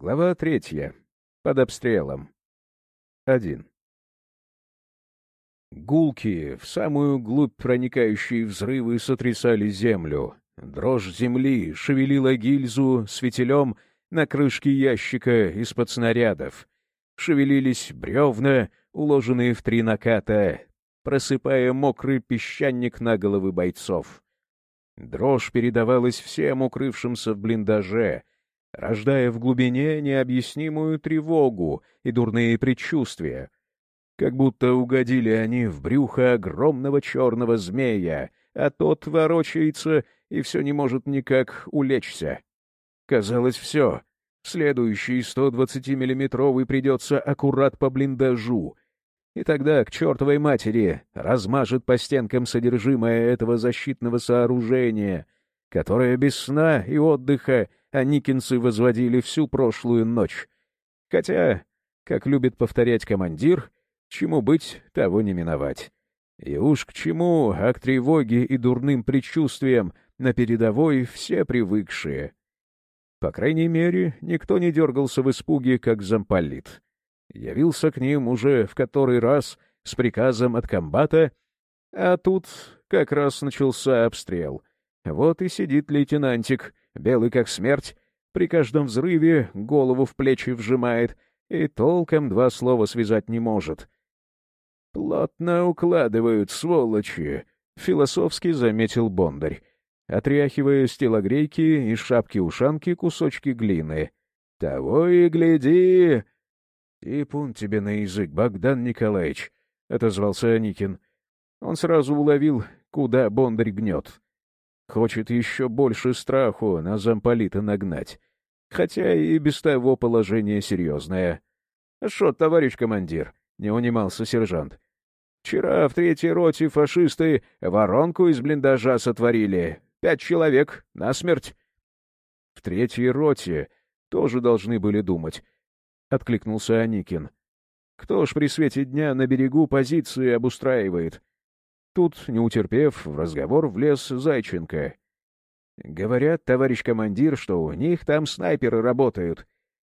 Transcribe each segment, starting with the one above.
Глава третья. Под обстрелом. Один. Гулки, в самую глубь проникающие взрывы сотрясали землю. Дрожь земли шевелила гильзу с фитилем на крышке ящика из-под снарядов. Шевелились бревна, уложенные в три наката, просыпая мокрый песчаник на головы бойцов. Дрожь передавалась всем укрывшимся в блиндаже, рождая в глубине необъяснимую тревогу и дурные предчувствия. Как будто угодили они в брюхо огромного черного змея, а тот ворочается и все не может никак улечься. Казалось, все. Следующий 120-миллиметровый придется аккурат по блиндажу. И тогда к чертовой матери размажет по стенкам содержимое этого защитного сооружения, которое без сна и отдыха аникинцы возводили всю прошлую ночь. Хотя, как любит повторять командир, чему быть, того не миновать. И уж к чему, а к тревоге и дурным предчувствиям на передовой все привыкшие. По крайней мере, никто не дергался в испуге, как замполит. Явился к ним уже в который раз с приказом от комбата, а тут как раз начался обстрел. Вот и сидит лейтенантик, белый как смерть, при каждом взрыве голову в плечи вжимает и толком два слова связать не может. «Плотно укладывают, сволочи», — философски заметил Бондарь, отряхивая с телогрейки и шапки-ушанки кусочки глины. «Того и гляди!» «И пун тебе на язык, Богдан Николаевич», — отозвался Аникин. Он сразу уловил, куда Бондарь гнет. Хочет еще больше страху на замполита нагнать. Хотя и без того положение серьезное. — Что, товарищ командир? — не унимался сержант. — Вчера в третьей роте фашисты воронку из блиндажа сотворили. Пять человек, насмерть. — В третьей роте тоже должны были думать, — откликнулся Аникин. — Кто ж при свете дня на берегу позиции обустраивает? Тут, не утерпев, в разговор влез Зайченко. «Говорят, товарищ командир, что у них там снайперы работают.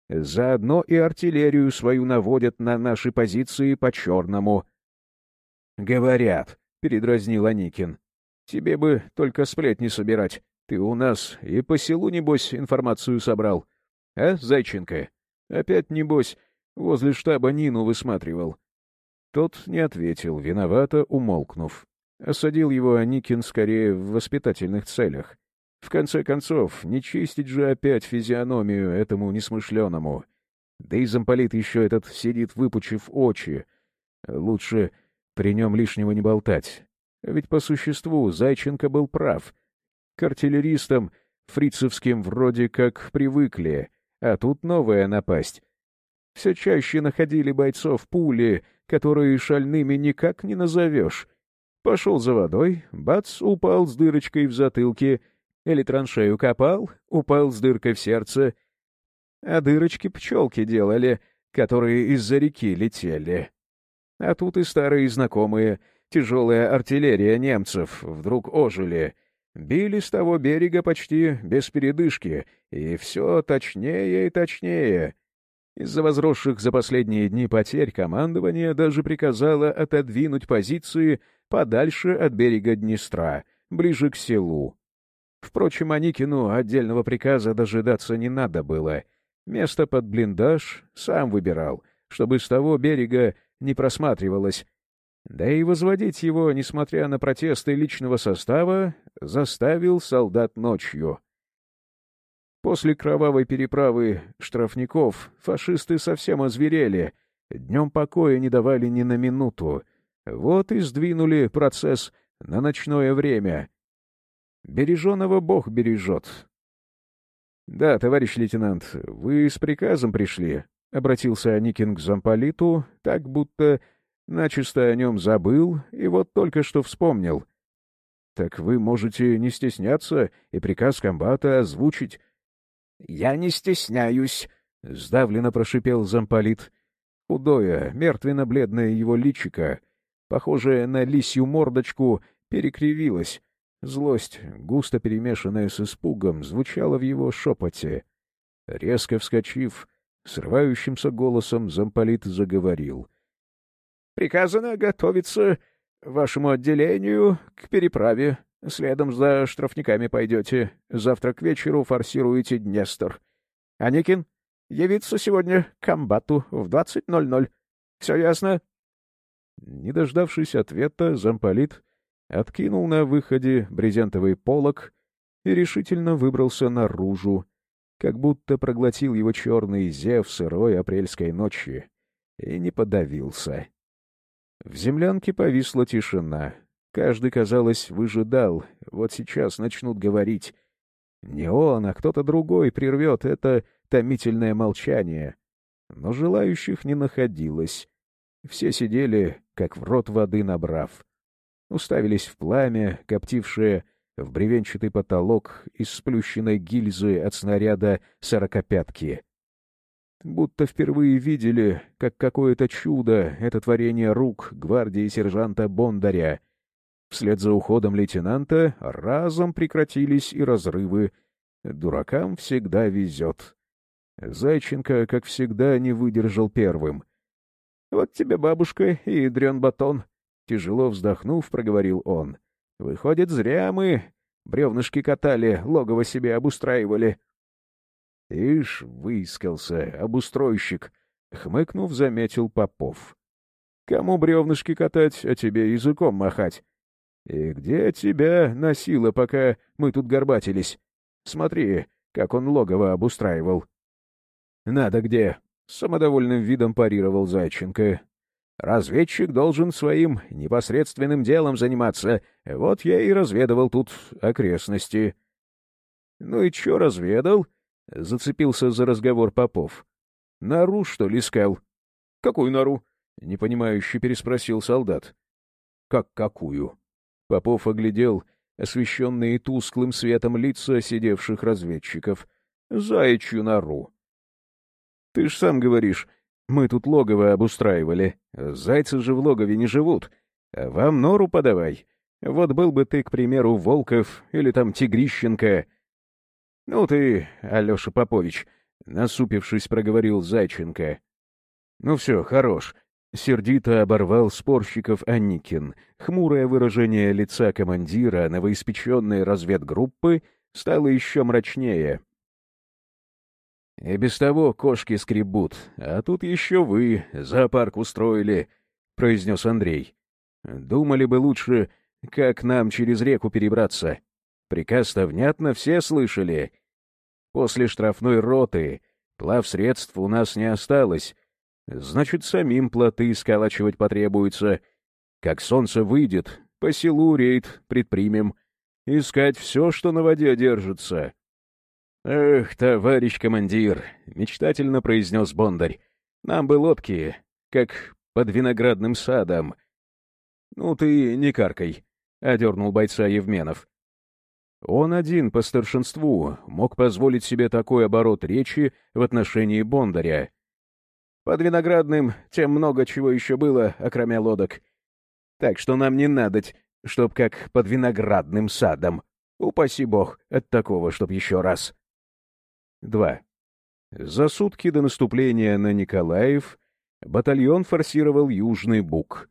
Заодно и артиллерию свою наводят на наши позиции по-черному». «Говорят», — передразнил Аникин. «Тебе бы только сплетни собирать. Ты у нас и по селу, небось, информацию собрал. А, Зайченко? Опять, небось, возле штаба Нину высматривал». Тот не ответил, виновато умолкнув. Осадил его Аникин скорее в воспитательных целях. В конце концов, не чистить же опять физиономию этому несмышленому. Да и замполит еще этот сидит, выпучив очи. Лучше при нем лишнего не болтать. Ведь по существу Зайченко был прав. К артиллеристам фрицевским вроде как привыкли, а тут новая напасть. Все чаще находили бойцов пули, которые шальными никак не назовешь. Пошел за водой, бац, упал с дырочкой в затылке, или траншею копал, упал с дыркой в сердце. А дырочки пчелки делали, которые из-за реки летели. А тут и старые знакомые, тяжелая артиллерия немцев, вдруг ожили. Били с того берега почти без передышки, и все точнее и точнее. Из-за возросших за последние дни потерь командование даже приказало отодвинуть позиции подальше от берега Днестра, ближе к селу. Впрочем, Аникину отдельного приказа дожидаться не надо было. Место под блиндаж сам выбирал, чтобы с того берега не просматривалось. Да и возводить его, несмотря на протесты личного состава, заставил солдат ночью. После кровавой переправы штрафников фашисты совсем озверели, днем покоя не давали ни на минуту, вот и сдвинули процесс на ночное время. Береженого Бог бережет. — Да, товарищ лейтенант, вы с приказом пришли, — обратился Аникин к замполиту, так будто начисто о нем забыл и вот только что вспомнил. — Так вы можете не стесняться и приказ комбата озвучить. — Я не стесняюсь, — сдавленно прошипел замполит. Худое, мертвенно-бледное его личико — похожая на лисью мордочку, перекривилась. Злость, густо перемешанная с испугом, звучала в его шепоте. Резко вскочив, Срывающимся голосом замполит заговорил. «Приказано готовиться вашему отделению к переправе. Следом за штрафниками пойдете. Завтра к вечеру форсируете Днестр. Аникин, явиться сегодня к комбату в 20.00. Все ясно?» Не дождавшись ответа, замполит откинул на выходе брезентовый полог и решительно выбрался наружу, как будто проглотил его черный зев сырой апрельской ночи, и не подавился. В землянке повисла тишина. Каждый, казалось, выжидал. Вот сейчас начнут говорить. Не он, а кто-то другой прервет это томительное молчание. Но желающих не находилось. Все сидели, как в рот воды набрав. Уставились в пламя, коптившее в бревенчатый потолок из сплющенной гильзы от снаряда сорокопятки. Будто впервые видели, как какое-то чудо это творение рук гвардии сержанта Бондаря. Вслед за уходом лейтенанта разом прекратились и разрывы. Дуракам всегда везет. Зайченко, как всегда, не выдержал первым. — Вот тебе бабушка и дрен батон. Тяжело вздохнув, проговорил он. — Выходит, зря мы бревнышки катали, логово себе обустраивали. — Ишь, выискался, обустройщик, — хмыкнув, заметил Попов. — Кому бревнышки катать, а тебе языком махать? И где тебя носило, пока мы тут горбатились? Смотри, как он логово обустраивал. — Надо где, — самодовольным видом парировал Зайченко. — Разведчик должен своим непосредственным делом заниматься. Вот я и разведывал тут окрестности. — Ну и чё разведал? —— зацепился за разговор Попов. — Нору, что ли, искал? — Какую нору? — непонимающе переспросил солдат. — Как какую? Попов оглядел освещенные тусклым светом лица сидевших разведчиков. — Заячью нору. — Ты ж сам говоришь, мы тут логово обустраивали. Зайцы же в логове не живут. А вам нору подавай. Вот был бы ты, к примеру, Волков или там Тигрищенко, — Ну ты, Алеша Попович, — насупившись, проговорил Зайченко. — Ну все, хорош. Сердито оборвал спорщиков Анникин. Хмурое выражение лица командира новоиспеченной разведгруппы стало еще мрачнее. «И без того кошки скребут, а тут еще вы зоопарк устроили», — произнес Андрей. «Думали бы лучше, как нам через реку перебраться. Приказ-то внятно все слышали. После штрафной роты плавсредств у нас не осталось. Значит, самим плоты сколачивать потребуется. Как солнце выйдет, по селу рейд предпримем. Искать все, что на воде держится. — Эх, товарищ командир, — мечтательно произнес Бондарь, — нам бы лодки, как под виноградным садом. — Ну ты не каркай, — одернул бойца Евменов. Он один по старшинству мог позволить себе такой оборот речи в отношении Бондаря. Под Виноградным тем много чего еще было, окромя лодок. Так что нам не надоть, чтоб как под Виноградным садом. Упаси бог от такого, чтоб еще раз. 2. За сутки до наступления на Николаев батальон форсировал Южный Буг.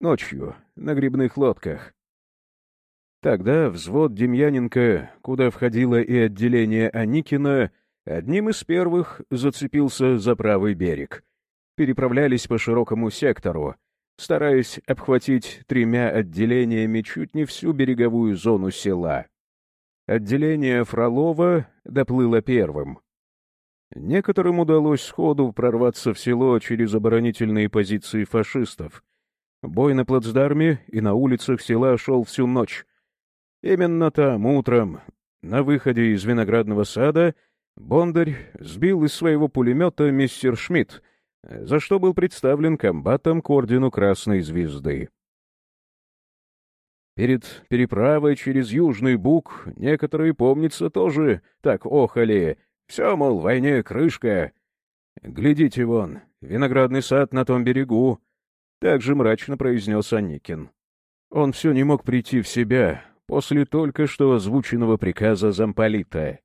Ночью, на грибных лодках. Тогда взвод Демьяненко, куда входило и отделение Аникина, одним из первых зацепился за правый берег. Переправлялись по широкому сектору, стараясь обхватить тремя отделениями чуть не всю береговую зону села. Отделение Фролова доплыло первым. Некоторым удалось сходу прорваться в село через оборонительные позиции фашистов. Бой на плацдарме и на улицах села шел всю ночь, Именно там, утром, на выходе из виноградного сада, Бондарь сбил из своего пулемета мистер Шмидт, за что был представлен комбатом к ордену Красной Звезды. Перед переправой через Южный Буг некоторые, помнится, тоже так охали. Все, мол, войне крышка. Глядите вон, виноградный сад на том берегу. Так же мрачно произнес Анникин. Он все не мог прийти в себя, после только что озвученного приказа замполита.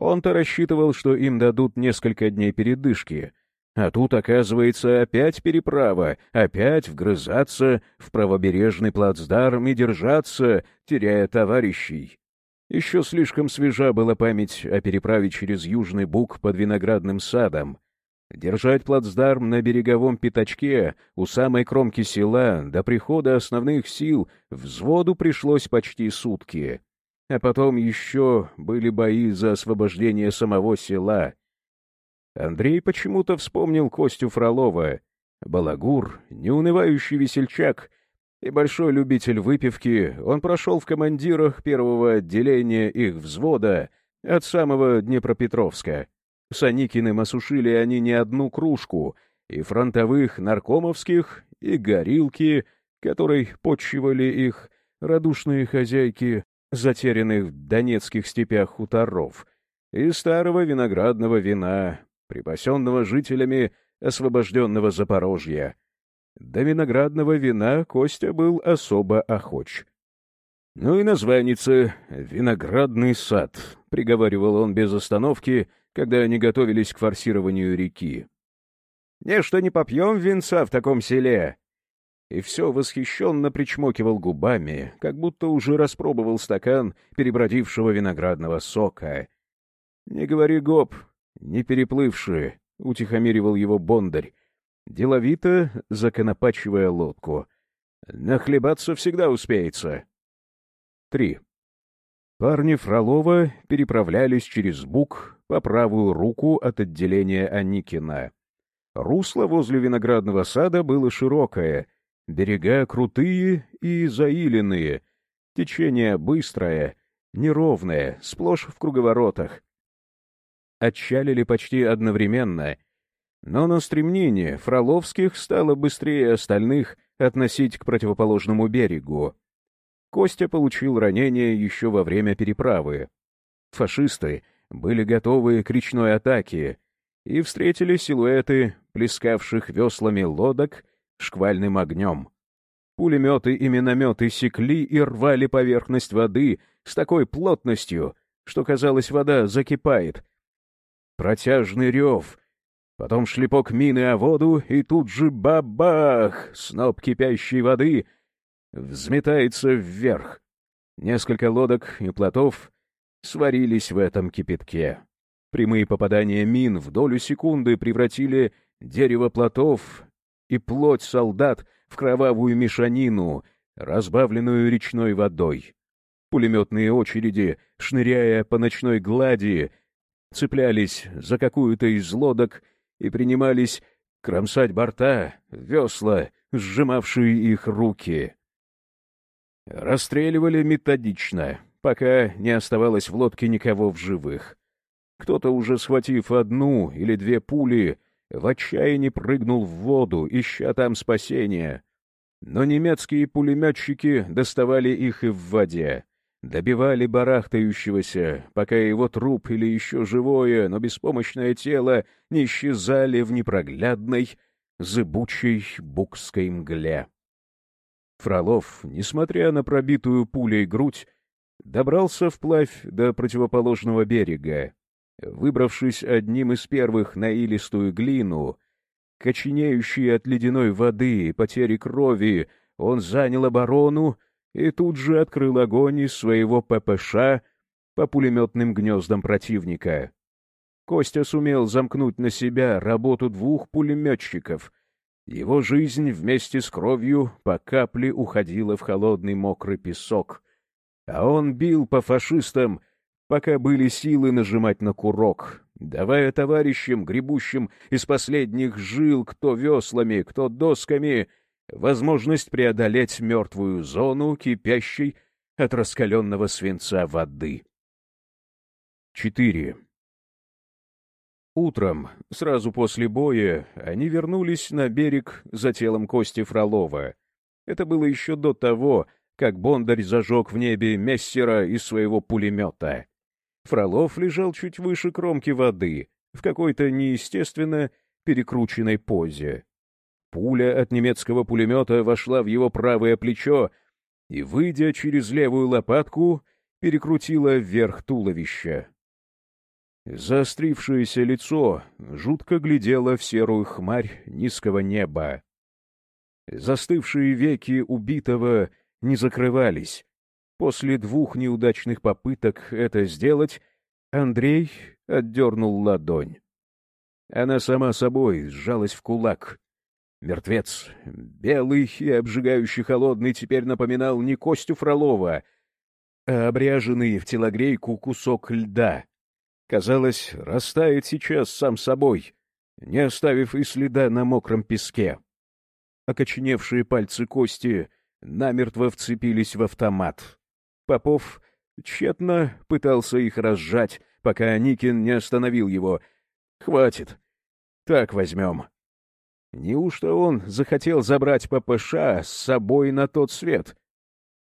Он-то рассчитывал, что им дадут несколько дней передышки, а тут, оказывается, опять переправа, опять вгрызаться в правобережный плацдарм и держаться, теряя товарищей. Еще слишком свежа была память о переправе через Южный Буг под виноградным садом. Держать плацдарм на береговом пятачке у самой кромки села до прихода основных сил взводу пришлось почти сутки. А потом еще были бои за освобождение самого села — Андрей почему-то вспомнил Костю Фролова. Балагур, неунывающий весельчак и большой любитель выпивки, он прошел в командирах первого отделения их взвода от самого Днепропетровска. С Аникиным осушили они не одну кружку, и фронтовых наркомовских, и горилки, которой подчивали их радушные хозяйки затерянных в донецких степях хуторов, и старого виноградного вина, припасенного жителями освобожденного Запорожья. До виноградного вина Костя был особо охоч. «Ну и названица — «Виноградный сад», — приговаривал он без остановки, когда они готовились к форсированию реки. «Не, что не попьем винца в таком селе!» И все восхищенно причмокивал губами, как будто уже распробовал стакан перебродившего виноградного сока. «Не говори гоп, не переплывшие, — утихомиривал его бондарь, деловито законопачивая лодку. Нахлебаться всегда успеется. Три. Парни Фролова переправлялись через Бук по правую руку от отделения Аникина. Русло возле виноградного сада было широкое, берега крутые и заиленные, течение быстрое, неровное, сплошь в круговоротах отчалили почти одновременно, но на стремнение Фроловских стало быстрее остальных относить к противоположному берегу. Костя получил ранение еще во время переправы. Фашисты были готовы к речной атаке и встретили силуэты плескавших веслами лодок шквальным огнем. Пулеметы и минометы секли и рвали поверхность воды с такой плотностью, что, казалось, вода закипает, протяжный рев, потом шлепок мины о воду, и тут же бабах! Сноп кипящей воды взметается вверх. Несколько лодок и плотов сварились в этом кипятке. Прямые попадания мин в долю секунды превратили дерево плотов и плоть солдат в кровавую мешанину, разбавленную речной водой. Пулеметные очереди, шныряя по ночной глади, цеплялись за какую-то из лодок и принимались кромсать борта, весла, сжимавшие их руки. Расстреливали методично, пока не оставалось в лодке никого в живых. Кто-то, уже схватив одну или две пули, в отчаянии прыгнул в воду, ища там спасения. Но немецкие пулеметчики доставали их и в воде добивали барахтающегося, пока его труп или еще живое, но беспомощное тело не исчезали в непроглядной, зыбучей букской мгле. Фролов, несмотря на пробитую пулей грудь, добрался вплавь до противоположного берега. Выбравшись одним из первых на илистую глину, коченеющий от ледяной воды и потери крови, он занял оборону и тут же открыл огонь из своего ППШ по пулеметным гнездам противника. Костя сумел замкнуть на себя работу двух пулеметчиков. Его жизнь вместе с кровью по капле уходила в холодный мокрый песок. А он бил по фашистам, пока были силы нажимать на курок, давая товарищам, гребущим из последних жил, кто веслами, кто досками — возможность преодолеть мертвую зону, кипящей от раскаленного свинца воды. 4. Утром, сразу после боя, они вернулись на берег за телом Кости Фролова. Это было еще до того, как Бондарь зажег в небе мессера из своего пулемета. Фролов лежал чуть выше кромки воды, в какой-то неестественно перекрученной позе. Пуля от немецкого пулемета вошла в его правое плечо и, выйдя через левую лопатку, перекрутила вверх туловища. Заострившееся лицо жутко глядело в серую хмарь низкого неба. Застывшие веки убитого не закрывались. После двух неудачных попыток это сделать, Андрей отдернул ладонь. Она сама собой сжалась в кулак. Мертвец, белый и обжигающий холодный, теперь напоминал не Костю Фролова, а обряженный в телогрейку кусок льда. Казалось, растает сейчас сам собой, не оставив и следа на мокром песке. Окоченевшие пальцы Кости намертво вцепились в автомат. Попов тщетно пытался их разжать, пока Никин не остановил его. «Хватит. Так возьмем». Неужто он захотел забрать ППШ с собой на тот свет?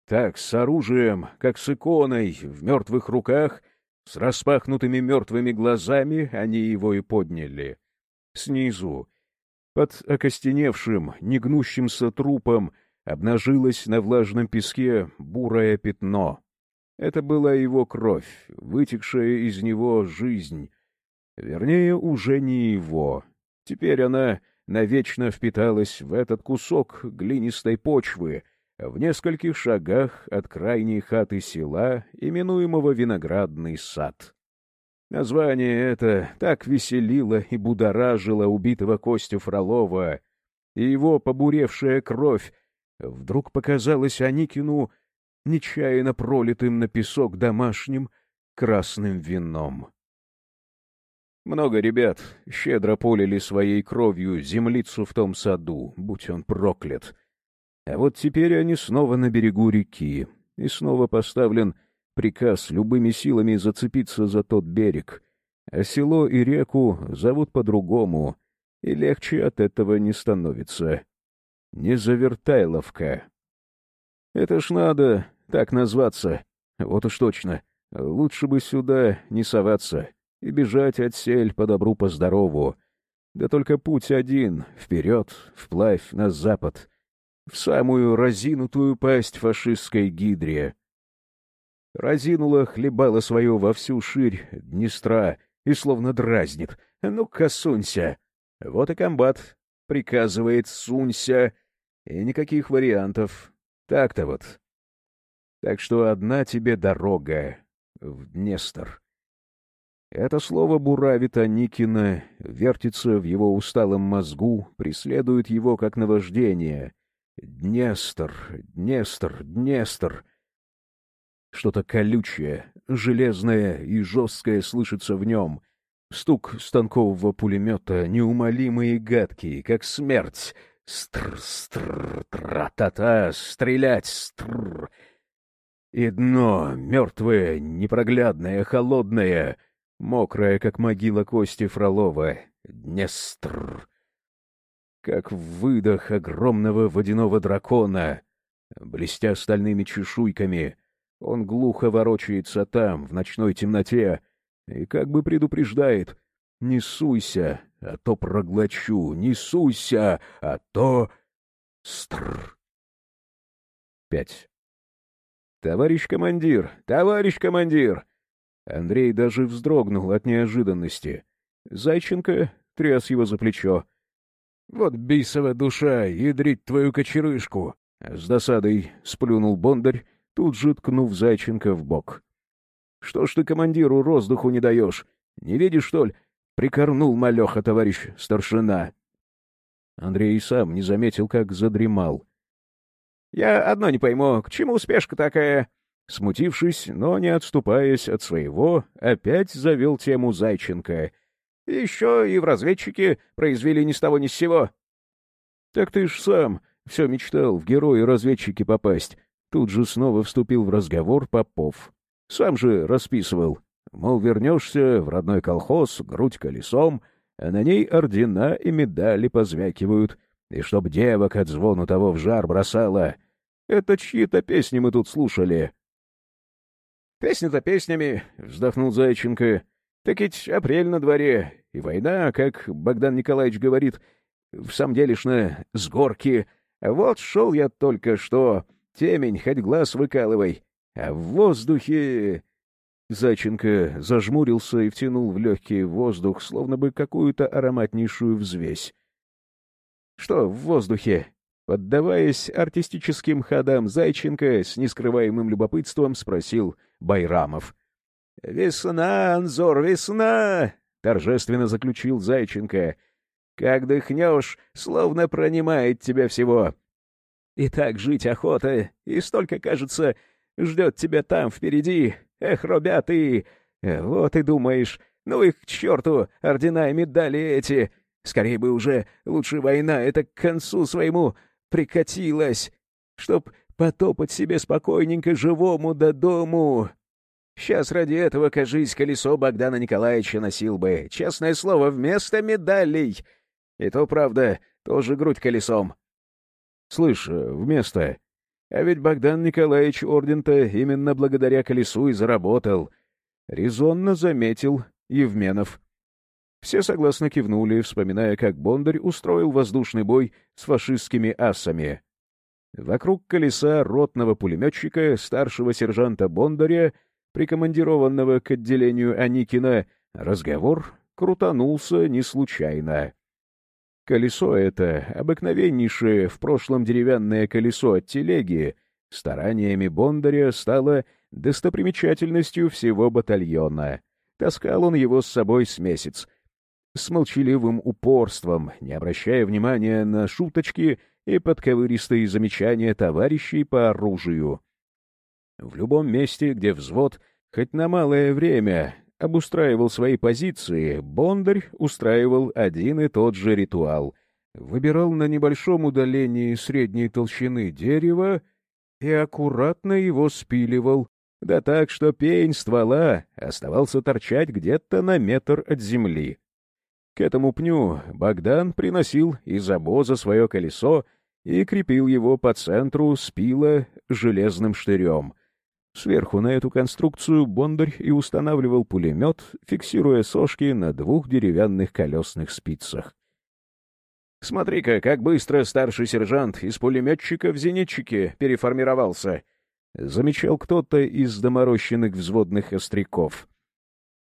Так, с оружием, как с иконой, в мертвых руках, с распахнутыми мертвыми глазами они его и подняли. Снизу, под окостеневшим, негнущимся трупом, обнажилось на влажном песке бурое пятно. Это была его кровь, вытекшая из него жизнь. Вернее, уже не его. Теперь она навечно впиталась в этот кусок глинистой почвы в нескольких шагах от крайней хаты села, именуемого Виноградный сад. Название это так веселило и будоражило убитого Костю Фролова, и его побуревшая кровь вдруг показалась Аникину нечаянно пролитым на песок домашним красным вином. Много ребят щедро полили своей кровью землицу в том саду, будь он проклят. А вот теперь они снова на берегу реки, и снова поставлен приказ любыми силами зацепиться за тот берег. А село и реку зовут по-другому, и легче от этого не становится. Не завертайловка. Это ж надо так назваться. Вот уж точно. Лучше бы сюда не соваться и бежать от сель по добру, по здорову. Да только путь один — вперед, вплавь, на запад, в самую разинутую пасть фашистской гидре. Разинула, хлебала свою во всю ширь Днестра и словно дразнит. «Ну-ка, сунься!» Вот и комбат приказывает «сунься!» И никаких вариантов. Так-то вот. Так что одна тебе дорога в Днестр. Это слово буравит Аникина, вертится в его усталом мозгу, преследует его как наваждение. Днестр, Днестр, Днестр. Что-то колючее, железное и жесткое слышится в нем. Стук станкового пулемета неумолимый и гадкий, как смерть. Стр-стр, тра-та-та, стрелять, стр. И дно мертвое, непроглядное, холодное, мокрое, как могила Кости Фролова. Днестр. Как выдох огромного водяного дракона. Блестя стальными чешуйками, он глухо ворочается там, в ночной темноте, и как бы предупреждает «Не суйся, а то проглочу, не суйся, а то...» Стр. Пять. «Товарищ командир! Товарищ командир!» Андрей даже вздрогнул от неожиданности. Зайченко тряс его за плечо. «Вот бисова душа, ядрить твою кочерышку!» С досадой сплюнул Бондарь, тут же ткнув Зайченко в бок. «Что ж ты командиру роздуху не даешь? Не видишь, что ли?» — прикорнул малеха товарищ старшина. Андрей сам не заметил, как задремал. Я одно не пойму, к чему спешка такая?» Смутившись, но не отступаясь от своего, опять завел тему Зайченко. «Еще и в разведчике произвели ни с того ни с сего». «Так ты ж сам все мечтал в герои-разведчики попасть». Тут же снова вступил в разговор Попов. «Сам же расписывал. Мол, вернешься в родной колхоз, грудь колесом, а на ней ордена и медали позвякивают, и чтоб девок от звону того в жар бросала, это чьи-то песни мы тут слушали. «Песни-то песнями», — вздохнул Зайченко. «Так ведь апрель на дворе, и война, как Богдан Николаевич говорит, в самом делешно с горки. Вот шел я только что, темень, хоть глаз выкалывай, а в воздухе...» Зайченко зажмурился и втянул в легкий воздух, словно бы какую-то ароматнейшую взвесь. Что в воздухе? Поддаваясь артистическим ходам Зайченко, с нескрываемым любопытством спросил Байрамов. — Весна, Анзор, весна! — торжественно заключил Зайченко. — Как дыхнешь, словно пронимает тебя всего. И так жить охота, и столько, кажется, ждет тебя там впереди. Эх, ребят, и... Вот и думаешь, ну их к черту, ордена и медали эти. Скорее бы уже лучше война это к концу своему прикатилась, чтоб потопать себе спокойненько живому до дому. Сейчас ради этого, кажись, колесо Богдана Николаевича носил бы, честное слово, вместо медалей. И то, правда, тоже грудь колесом. Слышь, вместо... А ведь Богдан Николаевич орден-то именно благодаря колесу и заработал. Резонно заметил Евменов. Все согласно кивнули, вспоминая, как Бондарь устроил воздушный бой с фашистскими асами. Вокруг колеса ротного пулеметчика, старшего сержанта Бондаря, прикомандированного к отделению Аникина, разговор крутанулся не случайно. Колесо это, обыкновеннейшее в прошлом деревянное колесо от телеги, стараниями Бондаря стало достопримечательностью всего батальона. Таскал он его с собой с месяц, с молчаливым упорством, не обращая внимания на шуточки и подковыристые замечания товарищей по оружию. В любом месте, где взвод хоть на малое время обустраивал свои позиции, Бондарь устраивал один и тот же ритуал. Выбирал на небольшом удалении средней толщины дерева и аккуратно его спиливал, да так, что пень ствола оставался торчать где-то на метр от земли. К этому пню Богдан приносил из обоза свое колесо и крепил его по центру спила железным штырем. Сверху на эту конструкцию Бондарь и устанавливал пулемет, фиксируя сошки на двух деревянных колесных спицах. «Смотри-ка, как быстро старший сержант из пулеметчика в зенитчике переформировался!» — замечал кто-то из доморощенных взводных остряков.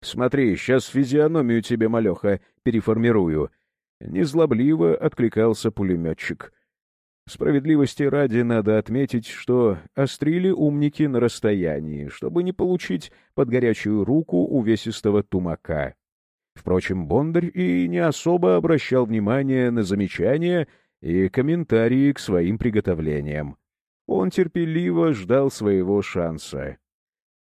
«Смотри, сейчас физиономию тебе, малеха, переформирую». Незлобливо откликался пулеметчик. Справедливости ради надо отметить, что острили умники на расстоянии, чтобы не получить под горячую руку увесистого тумака. Впрочем, Бондарь и не особо обращал внимание на замечания и комментарии к своим приготовлениям. Он терпеливо ждал своего шанса.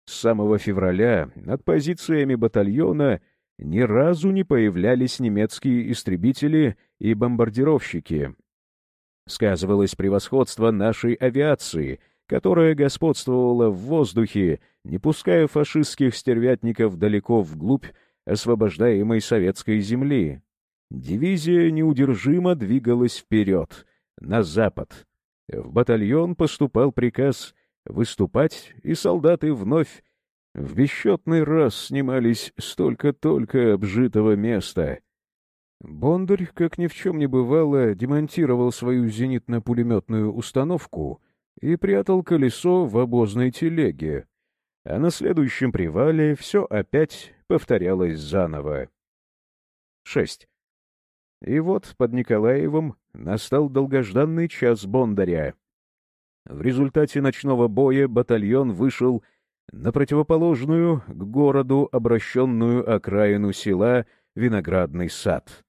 С самого февраля над позициями батальона ни разу не появлялись немецкие истребители и бомбардировщики. Сказывалось превосходство нашей авиации, которая господствовала в воздухе, не пуская фашистских стервятников далеко вглубь освобождаемой советской земли. Дивизия неудержимо двигалась вперед, на запад. В батальон поступал приказ выступать, и солдаты вновь в бесчетный раз снимались столько-только обжитого места. Бондарь, как ни в чем не бывало, демонтировал свою зенитно-пулеметную установку и прятал колесо в обозной телеге. А на следующем привале все опять повторялось заново. 6. И вот под Николаевым настал долгожданный час Бондаря. В результате ночного боя батальон вышел на противоположную к городу обращенную окраину села Виноградный сад.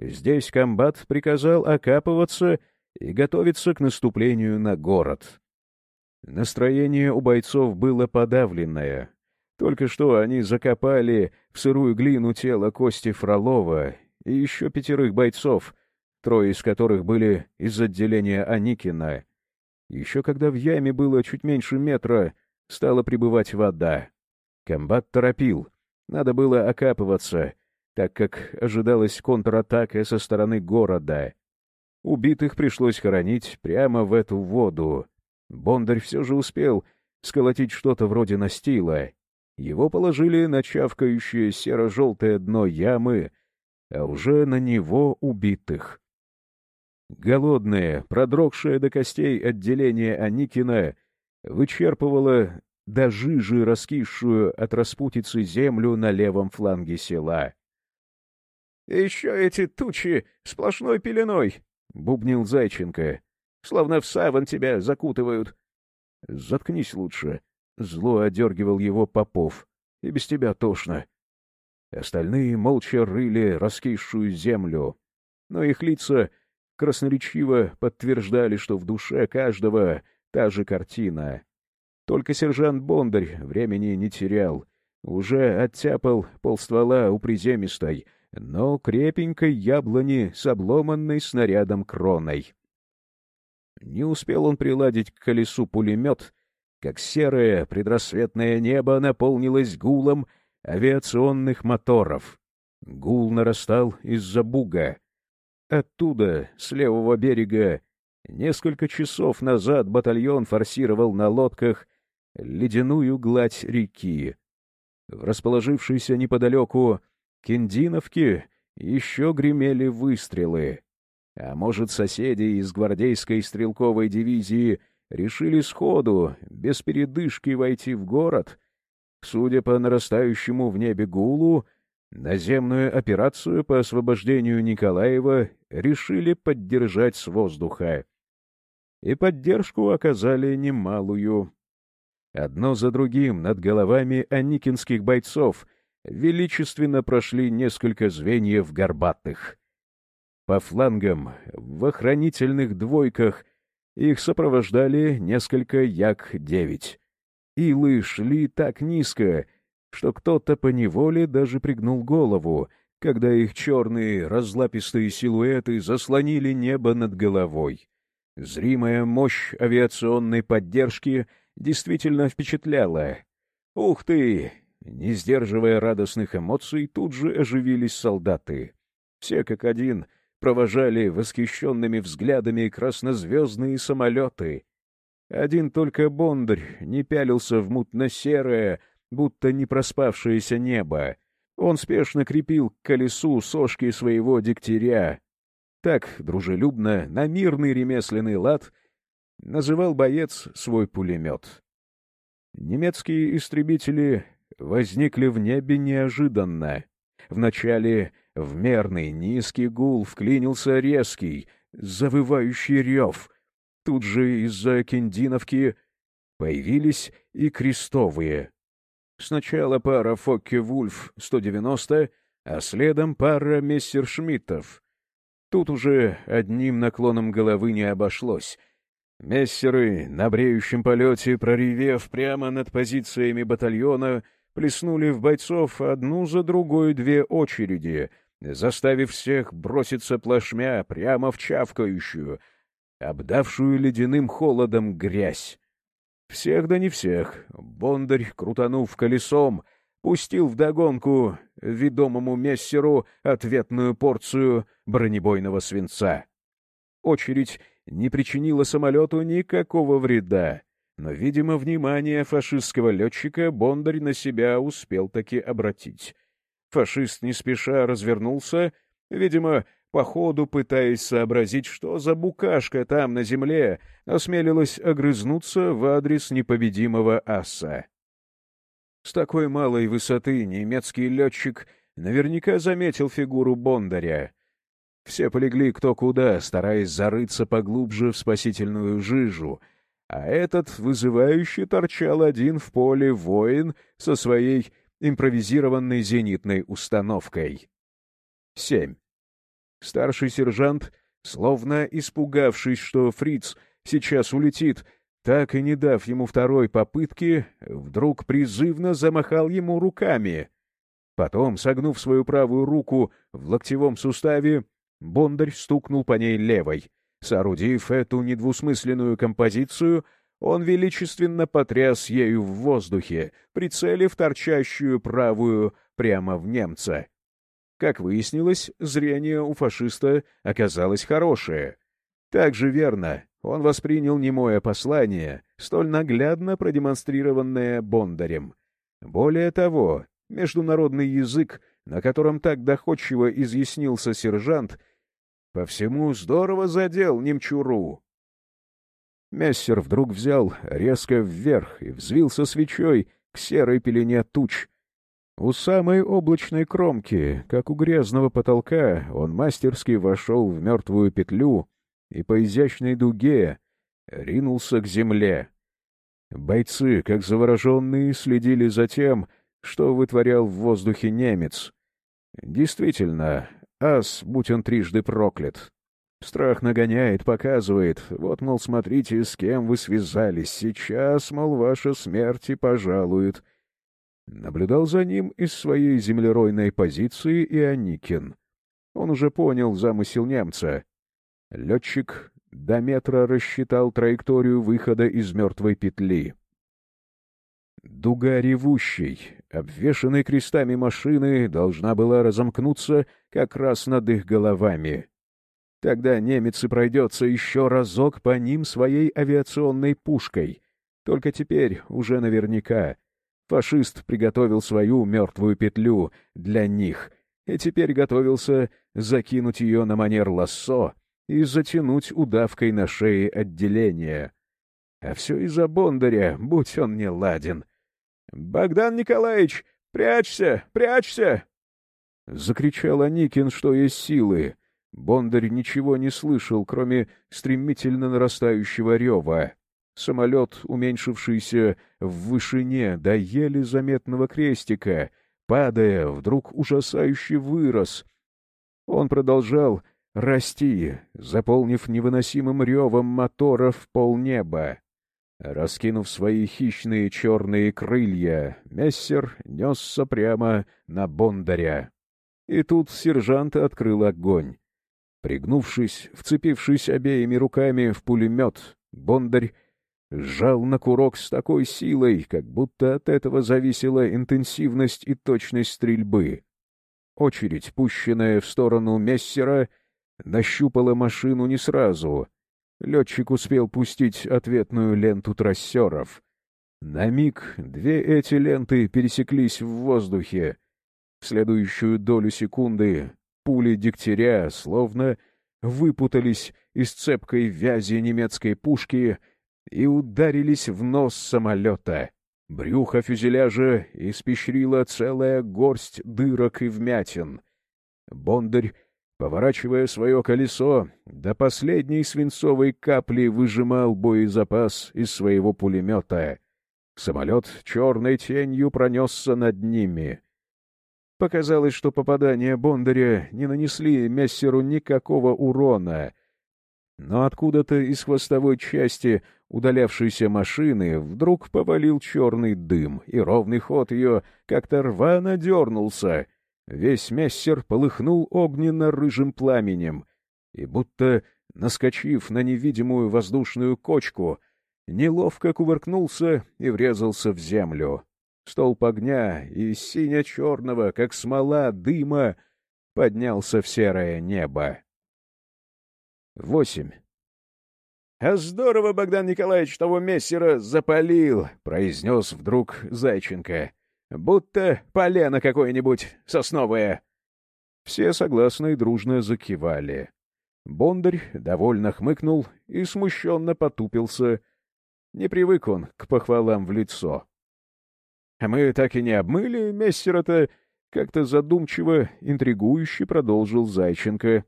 Здесь комбат приказал окапываться и готовиться к наступлению на город. Настроение у бойцов было подавленное. Только что они закопали в сырую глину тело Кости Фролова и еще пятерых бойцов, трое из которых были из отделения Аникина, еще когда в яме было чуть меньше метра, стала прибывать вода. Комбат торопил. Надо было окапываться, так как ожидалась контратака со стороны города. Убитых пришлось хоронить прямо в эту воду. Бондарь все же успел сколотить что-то вроде настила. Его положили на чавкающее серо-желтое дно ямы, а уже на него убитых. Голодное, продрогшее до костей отделение Аникина вычерпывало до жижи раскисшую от распутицы землю на левом фланге села. — Еще эти тучи сплошной пеленой! — бубнил Зайченко. — Словно в саван тебя закутывают. — Заткнись лучше. Зло одергивал его Попов. — И без тебя тошно. Остальные молча рыли раскисшую землю, но их лица красноречиво подтверждали, что в душе каждого та же картина. Только сержант Бондарь времени не терял. Уже оттяпал полствола у приземистой, но крепенькой яблони с обломанной снарядом кроной. Не успел он приладить к колесу пулемет, как серое предрассветное небо наполнилось гулом авиационных моторов. Гул нарастал из-за буга. Оттуда, с левого берега, несколько часов назад батальон форсировал на лодках ледяную гладь реки. В расположившейся неподалеку Кендиновке еще гремели выстрелы. А может, соседи из гвардейской стрелковой дивизии решили сходу, без передышки, войти в город? Судя по нарастающему в небе гулу, наземную операцию по освобождению Николаева решили поддержать с воздуха. И поддержку оказали немалую. Одно за другим над головами аникинских бойцов величественно прошли несколько звеньев горбатых. По флангам, в охранительных двойках, их сопровождали несколько Як-9. Илы шли так низко, что кто-то поневоле даже пригнул голову, когда их черные разлапистые силуэты заслонили небо над головой. Зримая мощь авиационной поддержки — действительно впечатляла. «Ух ты!» Не сдерживая радостных эмоций, тут же оживились солдаты. Все как один провожали восхищенными взглядами краснозвездные самолеты. Один только Бондарь не пялился в мутно-серое, будто не проспавшееся небо. Он спешно крепил к колесу сошки своего дегтяря. Так, дружелюбно, на мирный ремесленный лад называл боец свой пулемет. Немецкие истребители возникли в небе неожиданно. Вначале в мерный низкий гул вклинился резкий, завывающий рев. Тут же из-за Кендиновки появились и крестовые. Сначала пара Фокке-Вульф 190, а следом пара Мессершмиттов. Тут уже одним наклоном головы не обошлось — Мессеры, на бреющем полете, проревев прямо над позициями батальона, плеснули в бойцов одну за другой две очереди, заставив всех броситься плашмя прямо в чавкающую, обдавшую ледяным холодом грязь. Всех да не всех, Бондарь, крутанув колесом, пустил вдогонку ведомому мессеру ответную порцию бронебойного свинца. Очередь не причинила самолету никакого вреда, но, видимо, внимание фашистского летчика Бондарь на себя успел таки обратить. Фашист не спеша развернулся, видимо, по ходу пытаясь сообразить, что за букашка там на земле осмелилась огрызнуться в адрес непобедимого аса. С такой малой высоты немецкий летчик наверняка заметил фигуру Бондаря, все полегли кто куда, стараясь зарыться поглубже в спасительную жижу, а этот вызывающе торчал один в поле воин со своей импровизированной зенитной установкой. 7. Старший сержант, словно испугавшись, что фриц сейчас улетит, так и не дав ему второй попытки, вдруг призывно замахал ему руками. Потом, согнув свою правую руку в локтевом суставе, Бондарь стукнул по ней левой. Соорудив эту недвусмысленную композицию, он величественно потряс ею в воздухе, прицелив торчащую правую прямо в немца. Как выяснилось, зрение у фашиста оказалось хорошее. Так же верно, он воспринял немое послание, столь наглядно продемонстрированное Бондарем. Более того, международный язык, на котором так доходчиво изъяснился сержант, по всему здорово задел немчуру. Мессер вдруг взял резко вверх и взвился свечой к серой пелене туч. У самой облачной кромки, как у грязного потолка, он мастерски вошел в мертвую петлю и по изящной дуге ринулся к земле. Бойцы, как завороженные, следили за тем, что вытворял в воздухе немец. Действительно, ас, будь он трижды проклят. Страх нагоняет, показывает. Вот, мол, смотрите, с кем вы связались. Сейчас, мол, ваша смерть и пожалует. Наблюдал за ним из своей землеройной позиции и Аникин. Он уже понял замысел немца. Летчик до метра рассчитал траекторию выхода из мертвой петли. Дуга ревущей, обвешанной крестами машины, должна была разомкнуться как раз над их головами. Тогда немец и пройдется еще разок по ним своей авиационной пушкой. Только теперь уже наверняка. Фашист приготовил свою мертвую петлю для них и теперь готовился закинуть ее на манер лассо и затянуть удавкой на шее отделения. А все из-за Бондаря, будь он не ладен. «Богдан Николаевич, прячься, прячься!» Закричал Аникин, что есть силы. Бондарь ничего не слышал, кроме стремительно нарастающего рева. Самолет, уменьшившийся в вышине до еле заметного крестика, падая, вдруг ужасающе вырос. Он продолжал расти, заполнив невыносимым ревом моторов полнеба. Раскинув свои хищные черные крылья, Мессер несся прямо на Бондаря. И тут сержант открыл огонь. Пригнувшись, вцепившись обеими руками в пулемет, Бондарь сжал на курок с такой силой, как будто от этого зависела интенсивность и точность стрельбы. Очередь, пущенная в сторону Мессера, нащупала машину не сразу — Летчик успел пустить ответную ленту трассеров. На миг две эти ленты пересеклись в воздухе. В следующую долю секунды пули дегтяря словно выпутались из цепкой вязи немецкой пушки и ударились в нос самолета. Брюхо фюзеляжа испещрила целая горсть дырок и вмятин. Бондарь Поворачивая свое колесо, до последней свинцовой капли выжимал боезапас из своего пулемета. Самолет черной тенью пронесся над ними. Показалось, что попадания Бондаря не нанесли Мессеру никакого урона. Но откуда-то из хвостовой части удалявшейся машины вдруг повалил черный дым, и ровный ход ее как-то рвано дернулся — Весь мессер полыхнул огненно-рыжим пламенем, и будто, наскочив на невидимую воздушную кочку, неловко кувыркнулся и врезался в землю. Столб огня из сине-черного, как смола, дыма поднялся в серое небо. Восемь. «А здорово, Богдан Николаевич, того мессера запалил!» — произнес вдруг Зайченко. Будто полено какое-нибудь сосновое. Все согласно и дружно закивали. Бондарь довольно хмыкнул и смущенно потупился. Не привык он к похвалам в лицо. — А мы так и не обмыли мессера-то, — как-то задумчиво, интригующе продолжил Зайченко.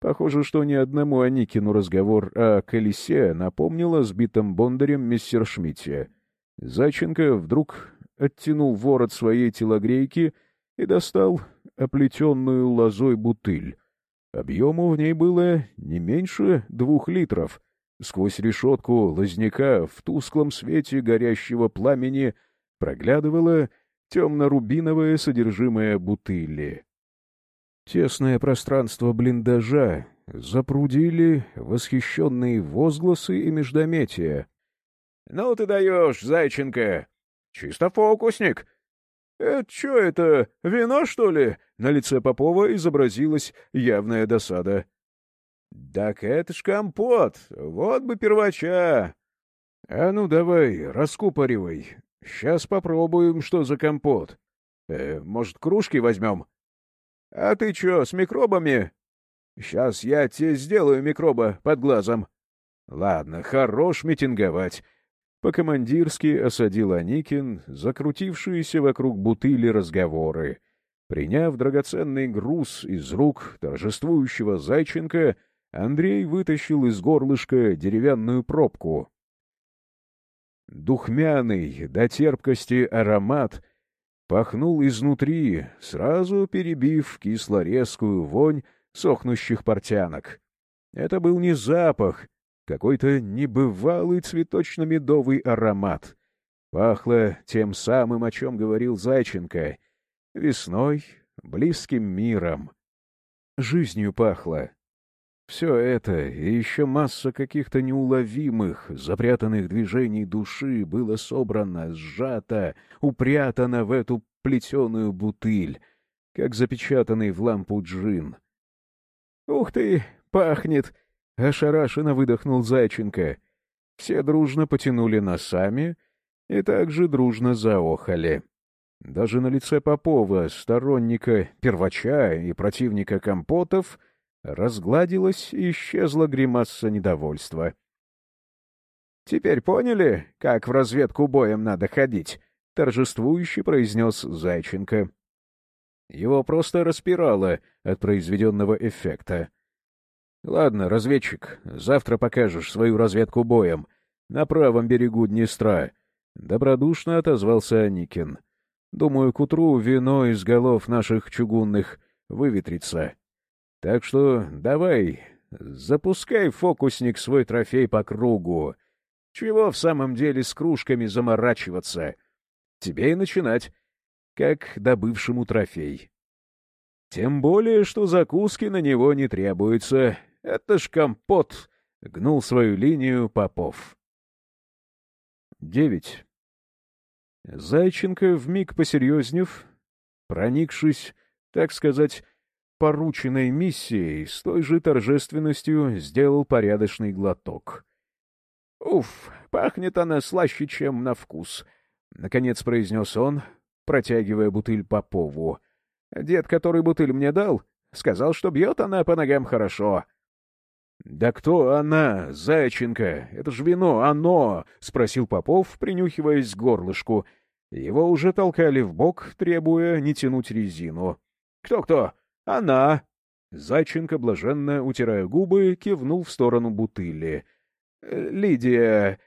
Похоже, что ни одному Аникину разговор о колесе напомнил о сбитом Бондарем мессершмитте. Зайченко вдруг оттянул ворот своей телогрейки и достал оплетенную лозой бутыль. Объему в ней было не меньше двух литров. Сквозь решетку лозняка в тусклом свете горящего пламени проглядывало темно-рубиновое содержимое бутыли. Тесное пространство блиндажа запрудили восхищенные возгласы и междометия. — Ну ты даешь, Зайченко! Чисто фокусник. Это что это, вино, что ли? На лице Попова изобразилась явная досада. Так это ж компот, вот бы первача. А ну давай, раскупоривай. Сейчас попробуем, что за компот. Э, может, кружки возьмем? А ты что, с микробами? Сейчас я тебе сделаю микроба под глазом. Ладно, хорош митинговать. По-командирски осадил Аникин закрутившиеся вокруг бутыли разговоры. Приняв драгоценный груз из рук торжествующего Зайченко, Андрей вытащил из горлышка деревянную пробку. Духмяный до терпкости аромат пахнул изнутри, сразу перебив кислорезкую вонь сохнущих портянок. Это был не запах, какой-то небывалый цветочно-медовый аромат. Пахло тем самым, о чем говорил Зайченко, весной, близким миром. Жизнью пахло. Все это и еще масса каких-то неуловимых, запрятанных движений души было собрано, сжато, упрятано в эту плетеную бутыль, как запечатанный в лампу джин. «Ух ты, пахнет!» — ошарашенно выдохнул Зайченко. Все дружно потянули носами и также дружно заохали. Даже на лице Попова, сторонника первача и противника компотов, разгладилась и исчезла гримаса недовольства. «Теперь поняли, как в разведку боем надо ходить?» — торжествующе произнес Зайченко. Его просто распирало от произведенного эффекта. «Ладно, разведчик, завтра покажешь свою разведку боем. На правом берегу Днестра», — добродушно отозвался Аникин. «Думаю, к утру вино из голов наших чугунных выветрится. Так что давай, запускай, фокусник, свой трофей по кругу. Чего в самом деле с кружками заморачиваться? Тебе и начинать, как добывшему трофей». Тем более, что закуски на него не требуется, это ж компот, — гнул свою линию Попов. Девять. Зайченко, вмиг посерьезнев, проникшись, так сказать, порученной миссией, с той же торжественностью сделал порядочный глоток. — Уф, пахнет она слаще, чем на вкус, — наконец произнес он, протягивая бутыль Попову. Дед, который бутыль мне дал, сказал, что бьет она по ногам хорошо. «Да кто она, Зайченко? Это ж вино, оно!» — спросил Попов, принюхиваясь к горлышку. Его уже толкали в бок, требуя не тянуть резину. «Кто-кто? Она!» Зайченко, блаженно утирая губы, кивнул в сторону бутыли. «Лидия...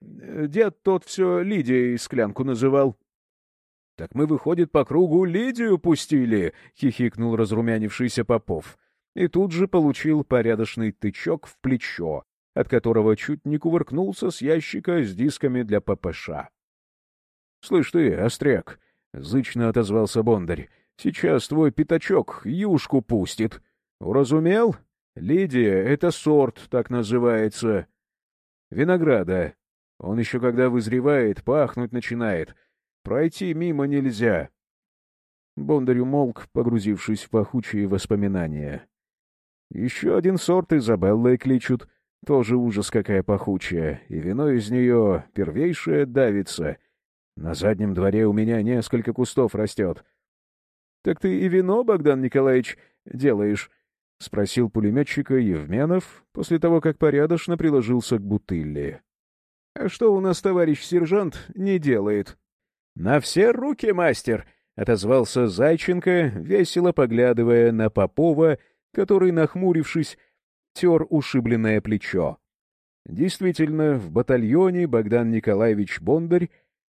Дед тот все Лидией склянку называл». «Так мы, выходит, по кругу Лидию пустили!» — хихикнул разрумянившийся Попов и тут же получил порядочный тычок в плечо, от которого чуть не кувыркнулся с ящика с дисками для ППШ. — Слышь ты, остряк, — зычно отозвался Бондарь, — сейчас твой пятачок юшку пустит. Уразумел? Лидия — это сорт, так называется. Винограда. Он еще когда вызревает, пахнуть начинает. Пройти мимо нельзя. Бондарь умолк, погрузившись в пахучие воспоминания. Еще один сорт Изабеллой кличут. Тоже ужас какая пахучая, и вино из нее первейшее давится. На заднем дворе у меня несколько кустов растет. — Так ты и вино, Богдан Николаевич, делаешь? — спросил пулеметчика Евменов после того, как порядочно приложился к бутылле. — А что у нас товарищ сержант не делает? — На все руки, мастер! — отозвался Зайченко, весело поглядывая на Попова — который, нахмурившись, тер ушибленное плечо. Действительно, в батальоне Богдан Николаевич Бондарь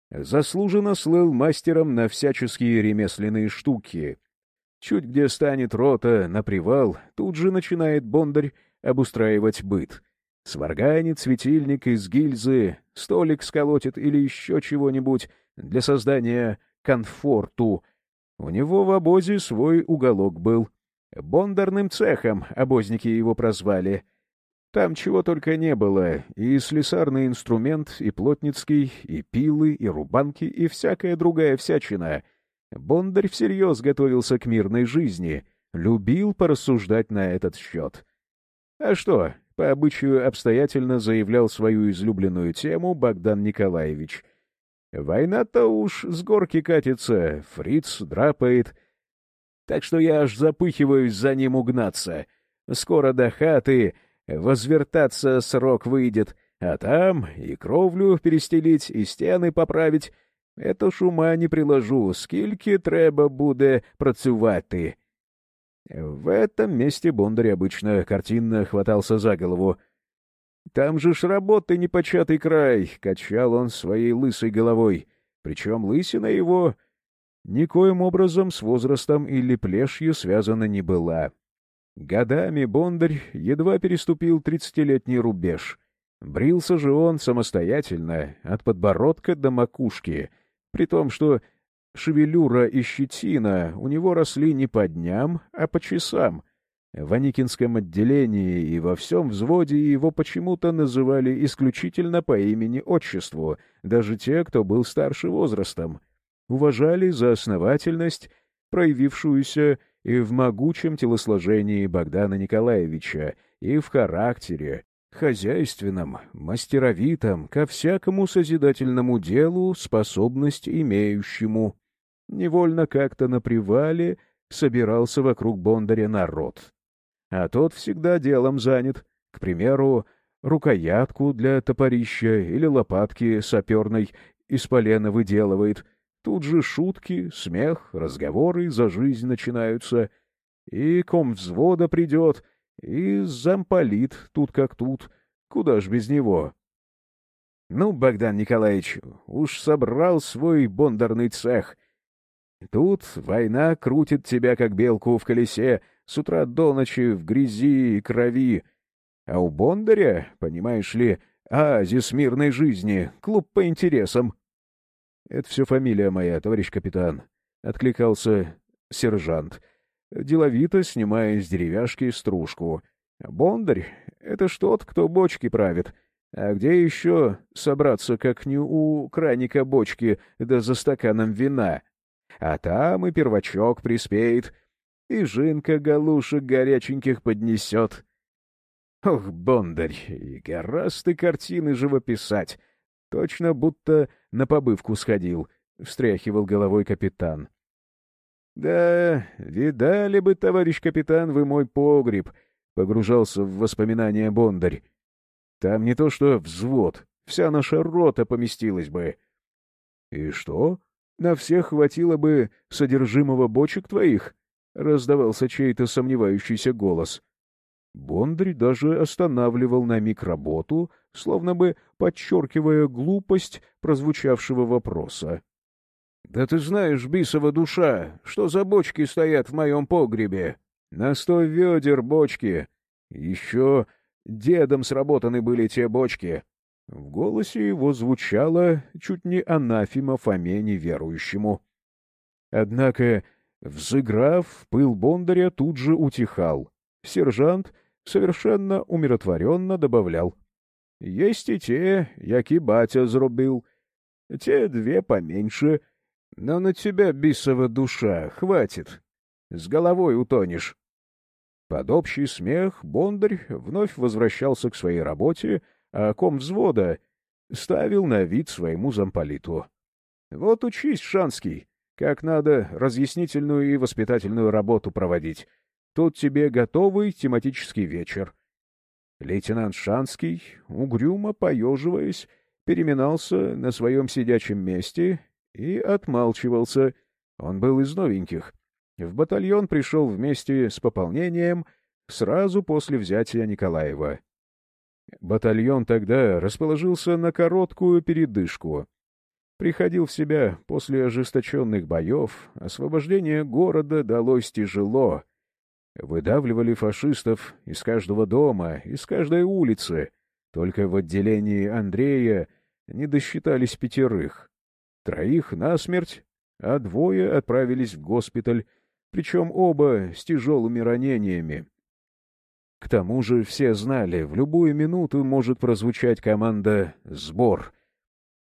заслуженно слыл мастером на всяческие ремесленные штуки. Чуть где станет рота на привал, тут же начинает Бондарь обустраивать быт. Сварганит светильник из гильзы, столик сколотит или еще чего-нибудь для создания комфорту. У него в обозе свой уголок был. Бондарным цехом обозники его прозвали. Там чего только не было, и слесарный инструмент, и плотницкий, и пилы, и рубанки, и всякая другая всячина. Бондарь всерьез готовился к мирной жизни, любил порассуждать на этот счет. А что, по обычаю обстоятельно заявлял свою излюбленную тему Богдан Николаевич. «Война-то уж с горки катится, фриц драпает» так что я аж запыхиваюсь за ним угнаться. Скоро до хаты, Возвертаться срок выйдет, а там и кровлю перестелить, и стены поправить. Это ж ума не приложу, скільки треба буде працювати. В этом месте Бондарь обычно картинно хватался за голову. «Там же ж работы непочатый край!» — качал он своей лысой головой. Причем лысина его никоим образом с возрастом или плешью связана не была. Годами Бондарь едва переступил тридцатилетний рубеж. Брился же он самостоятельно, от подбородка до макушки, при том, что шевелюра и щетина у него росли не по дням, а по часам. В Аникинском отделении и во всем взводе его почему-то называли исключительно по имени-отчеству, даже те, кто был старше возрастом. Уважали за основательность, проявившуюся и в могучем телосложении Богдана Николаевича, и в характере, хозяйственном, мастеровитом, ко всякому созидательному делу способность имеющему. Невольно как-то на привале собирался вокруг Бондаря народ. А тот всегда делом занят. К примеру, рукоятку для топорища или лопатки саперной из полена выделывает. Тут же шутки, смех, разговоры за жизнь начинаются. И ком взвода придет, и замполит тут как тут. Куда ж без него? Ну, Богдан Николаевич, уж собрал свой бондарный цех — Тут война крутит тебя, как белку в колесе, с утра до ночи в грязи и крови. А у Бондаря, понимаешь ли, оазис мирной жизни, клуб по интересам. — Это все фамилия моя, товарищ капитан, — откликался сержант, деловито снимая с деревяшки стружку. — Бондарь — это ж тот, кто бочки правит. А где еще собраться, как не у краника бочки, да за стаканом вина? — а там и первачок приспеет, и жинка галушек горяченьких поднесет. Ох, бондарь, и гораздо картины живописать. Точно будто на побывку сходил, — встряхивал головой капитан. — Да, видали бы, товарищ капитан, вы мой погреб, — погружался в воспоминания Бондарь. Там не то что взвод, вся наша рота поместилась бы. — И что? На всех хватило бы содержимого бочек твоих? — раздавался чей-то сомневающийся голос. Бондарь даже останавливал на миг работу, словно бы подчеркивая глупость прозвучавшего вопроса. — Да ты знаешь, бисова душа, что за бочки стоят в моем погребе? На сто ведер бочки. Еще дедом сработаны были те бочки. В голосе его звучало чуть не анафима Фоме неверующему. Однако, взыграв, пыл Бондаря тут же утихал. Сержант совершенно умиротворенно добавлял. — Есть и те, яки батя зробил. Те две поменьше. Но на тебя, бисова душа, хватит. С головой утонешь. Под общий смех Бондарь вновь возвращался к своей работе, а ком взвода ставил на вид своему замполиту. «Вот учись, Шанский, как надо разъяснительную и воспитательную работу проводить. Тут тебе готовый тематический вечер». Лейтенант Шанский, угрюмо поеживаясь, переминался на своем сидячем месте и отмалчивался. Он был из новеньких. В батальон пришел вместе с пополнением сразу после взятия Николаева. Батальон тогда расположился на короткую передышку. Приходил в себя после ожесточенных боев, освобождение города далось тяжело. Выдавливали фашистов из каждого дома, из каждой улицы. Только в отделении Андрея не досчитались пятерых. Троих насмерть, а двое отправились в госпиталь, причем оба с тяжелыми ранениями. К тому же все знали, в любую минуту может прозвучать команда «Сбор».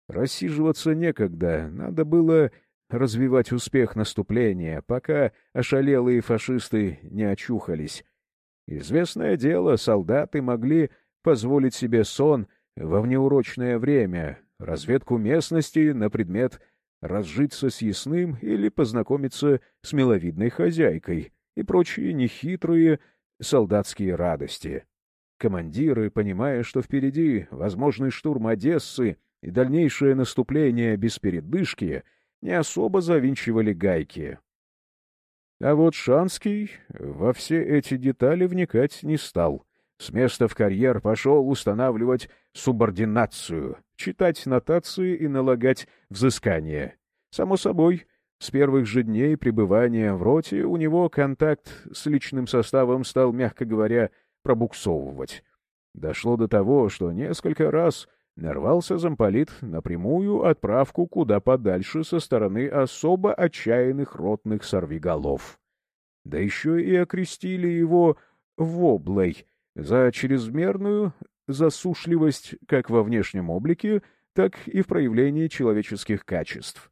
Рассиживаться некогда, надо было развивать успех наступления, пока ошалелые фашисты не очухались. Известное дело, солдаты могли позволить себе сон во внеурочное время, разведку местности на предмет разжиться с ясным или познакомиться с миловидной хозяйкой и прочие нехитрые солдатские радости. Командиры, понимая, что впереди возможный штурм Одессы и дальнейшее наступление без передышки, не особо завинчивали гайки. А вот Шанский во все эти детали вникать не стал. С места в карьер пошел устанавливать субординацию, читать нотации и налагать взыскания. Само собой, с первых же дней пребывания в роте у него контакт с личным составом стал, мягко говоря, пробуксовывать. Дошло до того, что несколько раз нарвался замполит на прямую отправку куда подальше со стороны особо отчаянных ротных сорвиголов. Да еще и окрестили его «воблой» за чрезмерную засушливость как во внешнем облике, так и в проявлении человеческих качеств.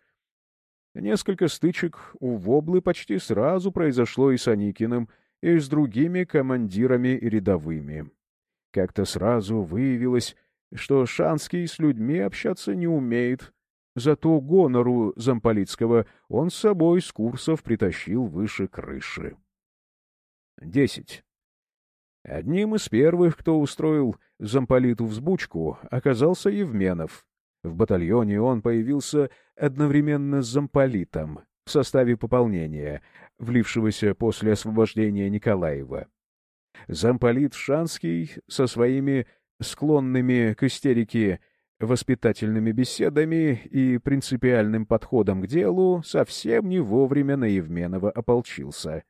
Несколько стычек у Воблы почти сразу произошло и с Аникиным, и с другими командирами и рядовыми. Как-то сразу выявилось, что Шанский с людьми общаться не умеет, зато гонору замполитского он с собой с курсов притащил выше крыши. 10. Одним из первых, кто устроил замполиту взбучку, оказался Евменов. В батальоне он появился одновременно с замполитом в составе пополнения, влившегося после освобождения Николаева. Замполит Шанский со своими склонными к истерике воспитательными беседами и принципиальным подходом к делу совсем не вовремя на Евменова ополчился.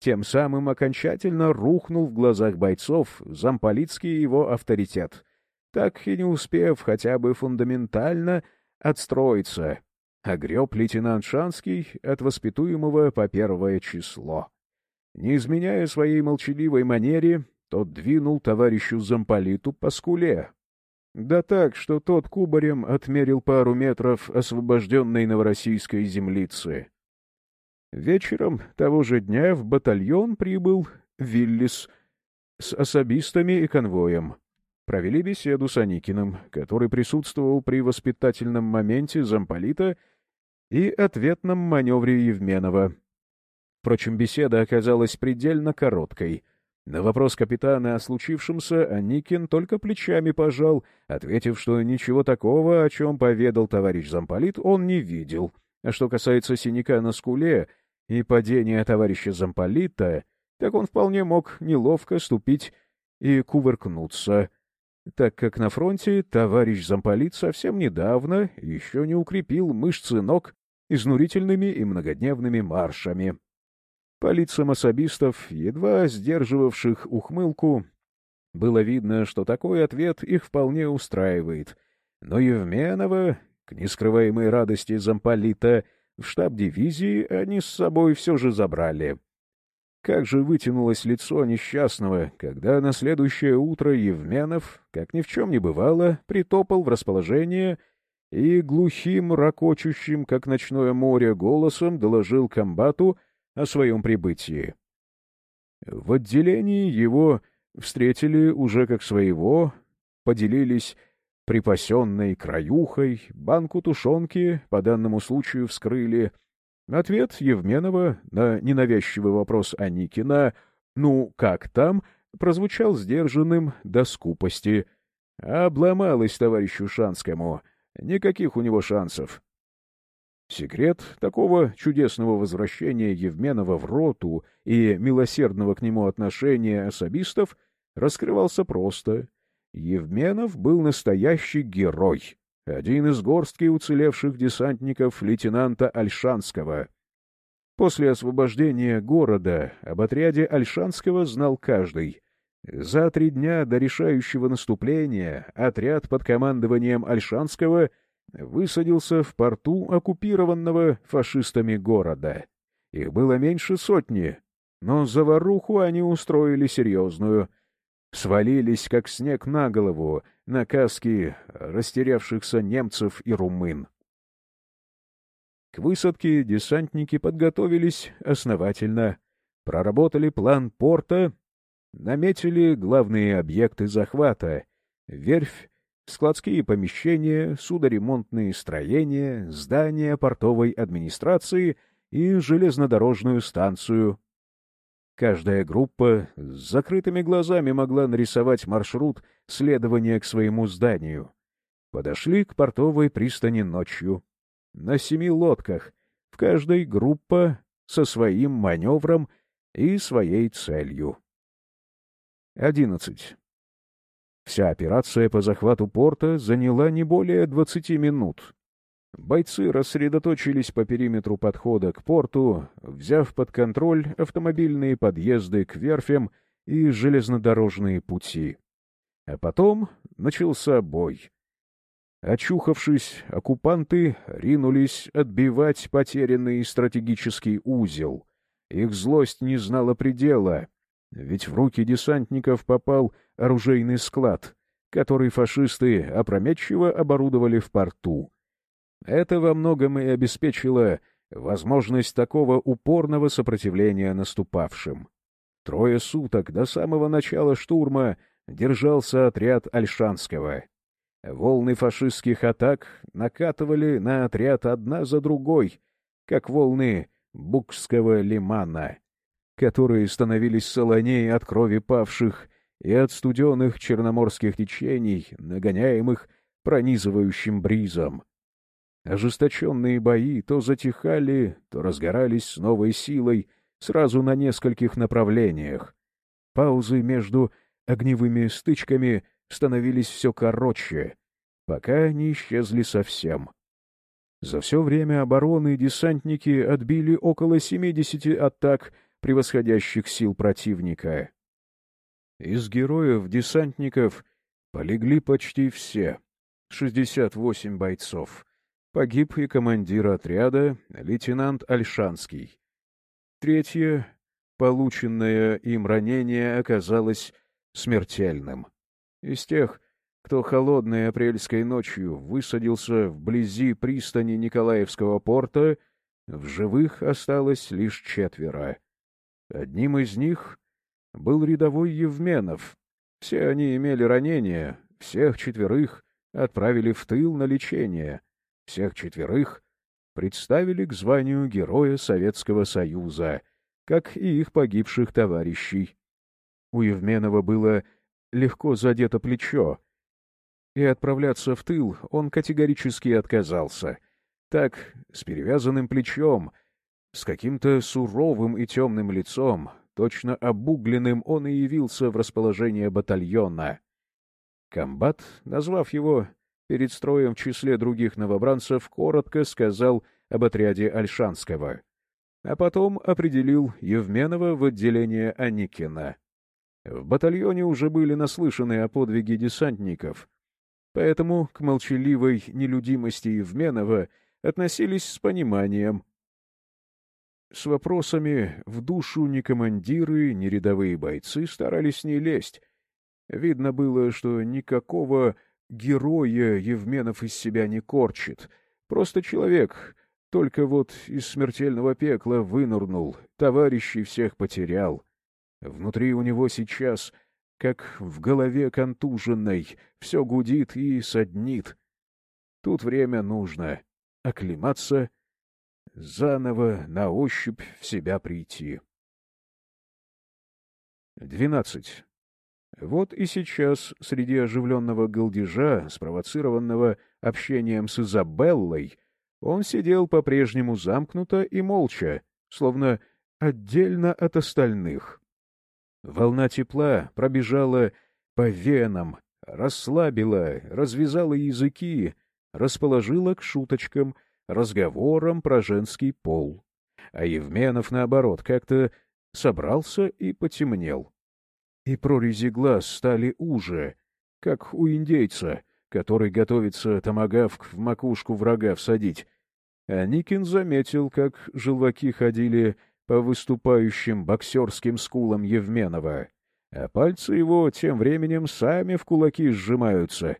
Тем самым окончательно рухнул в глазах бойцов замполитский его авторитет, так и не успев хотя бы фундаментально отстроиться, огреб лейтенант Шанский от воспитуемого по первое число. Не изменяя своей молчаливой манере, тот двинул товарищу замполиту по скуле. Да так, что тот кубарем отмерил пару метров освобожденной новороссийской землицы. Вечером того же дня в батальон прибыл Виллис с особистами и конвоем. Провели беседу с Аникиным, который присутствовал при воспитательном моменте замполита и ответном маневре Евменова. Впрочем, беседа оказалась предельно короткой. На вопрос капитана о случившемся Аникин только плечами пожал, ответив, что ничего такого, о чем поведал товарищ замполит, он не видел. А что касается синяка на скуле — и падение товарища замполита, так он вполне мог неловко ступить и кувыркнуться, так как на фронте товарищ замполит совсем недавно еще не укрепил мышцы ног изнурительными и многодневными маршами. По лицам особистов, едва сдерживавших ухмылку, было видно, что такой ответ их вполне устраивает. Но Евменова, к нескрываемой радости замполита, в штаб дивизии они с собой все же забрали. Как же вытянулось лицо несчастного, когда на следующее утро Евменов, как ни в чем не бывало, притопал в расположение и глухим, ракочущим, как ночное море, голосом доложил комбату о своем прибытии. В отделении его встретили уже как своего, поделились припасенной краюхой, банку тушенки по данному случаю вскрыли. Ответ Евменова на ненавязчивый вопрос Аникина «Ну, как там?» прозвучал сдержанным до скупости. Обломалось товарищу Шанскому. Никаких у него шансов. Секрет такого чудесного возвращения Евменова в роту и милосердного к нему отношения особистов раскрывался просто — Евменов был настоящий герой, один из горстки уцелевших десантников лейтенанта Альшанского. После освобождения города об отряде Альшанского знал каждый. За три дня до решающего наступления отряд под командованием Альшанского высадился в порту оккупированного фашистами города. Их было меньше сотни, но заваруху они устроили серьезную — свалились, как снег на голову, на каски растерявшихся немцев и румын. К высадке десантники подготовились основательно, проработали план порта, наметили главные объекты захвата — верфь, складские помещения, судоремонтные строения, здания портовой администрации и железнодорожную станцию. Каждая группа с закрытыми глазами могла нарисовать маршрут следования к своему зданию. Подошли к портовой пристани ночью. На семи лодках, в каждой группа со своим маневром и своей целью. 11. Вся операция по захвату порта заняла не более 20 минут. Бойцы рассредоточились по периметру подхода к порту, взяв под контроль автомобильные подъезды к верфям и железнодорожные пути. А потом начался бой. Очухавшись, оккупанты ринулись отбивать потерянный стратегический узел. Их злость не знала предела, ведь в руки десантников попал оружейный склад, который фашисты опрометчиво оборудовали в порту. Это во многом и обеспечило возможность такого упорного сопротивления наступавшим. Трое суток до самого начала штурма держался отряд Альшанского. Волны фашистских атак накатывали на отряд одна за другой, как волны Букского лимана, которые становились солоней от крови павших и от студенных черноморских течений, нагоняемых пронизывающим бризом. Ожесточенные бои то затихали, то разгорались с новой силой сразу на нескольких направлениях. Паузы между огневыми стычками становились все короче, пока не исчезли совсем. За все время обороны десантники отбили около 70 атак превосходящих сил противника. Из героев-десантников полегли почти все, 68 бойцов. Погиб и командир отряда, лейтенант Альшанский. Третье, полученное им ранение оказалось смертельным. Из тех, кто холодной апрельской ночью высадился вблизи пристани Николаевского порта, в живых осталось лишь четверо. Одним из них был рядовой Евменов. Все они имели ранения, всех четверых отправили в тыл на лечение — всех четверых представили к званию Героя Советского Союза, как и их погибших товарищей. У Евменова было легко задето плечо, и отправляться в тыл он категорически отказался. Так, с перевязанным плечом, с каким-то суровым и темным лицом, точно обугленным, он и явился в расположение батальона. Комбат, назвав его перед строем в числе других новобранцев коротко сказал об отряде Альшанского, а потом определил Евменова в отделение Аникина. В батальоне уже были наслышаны о подвиге десантников, поэтому к молчаливой нелюдимости Евменова относились с пониманием. С вопросами в душу ни командиры, ни рядовые бойцы старались не лезть. Видно было, что никакого героя Евменов из себя не корчит. Просто человек, только вот из смертельного пекла вынырнул, товарищей всех потерял. Внутри у него сейчас, как в голове контуженной, все гудит и саднит. Тут время нужно оклематься, заново на ощупь в себя прийти. Двенадцать. Вот и сейчас, среди оживленного галдежа, спровоцированного общением с Изабеллой, он сидел по-прежнему замкнуто и молча, словно отдельно от остальных. Волна тепла пробежала по венам, расслабила, развязала языки, расположила к шуточкам, разговорам про женский пол. А Евменов, наоборот, как-то собрался и потемнел и прорези глаз стали уже, как у индейца, который готовится томагавк в макушку врага всадить. А Никин заметил, как желваки ходили по выступающим боксерским скулам Евменова, а пальцы его тем временем сами в кулаки сжимаются.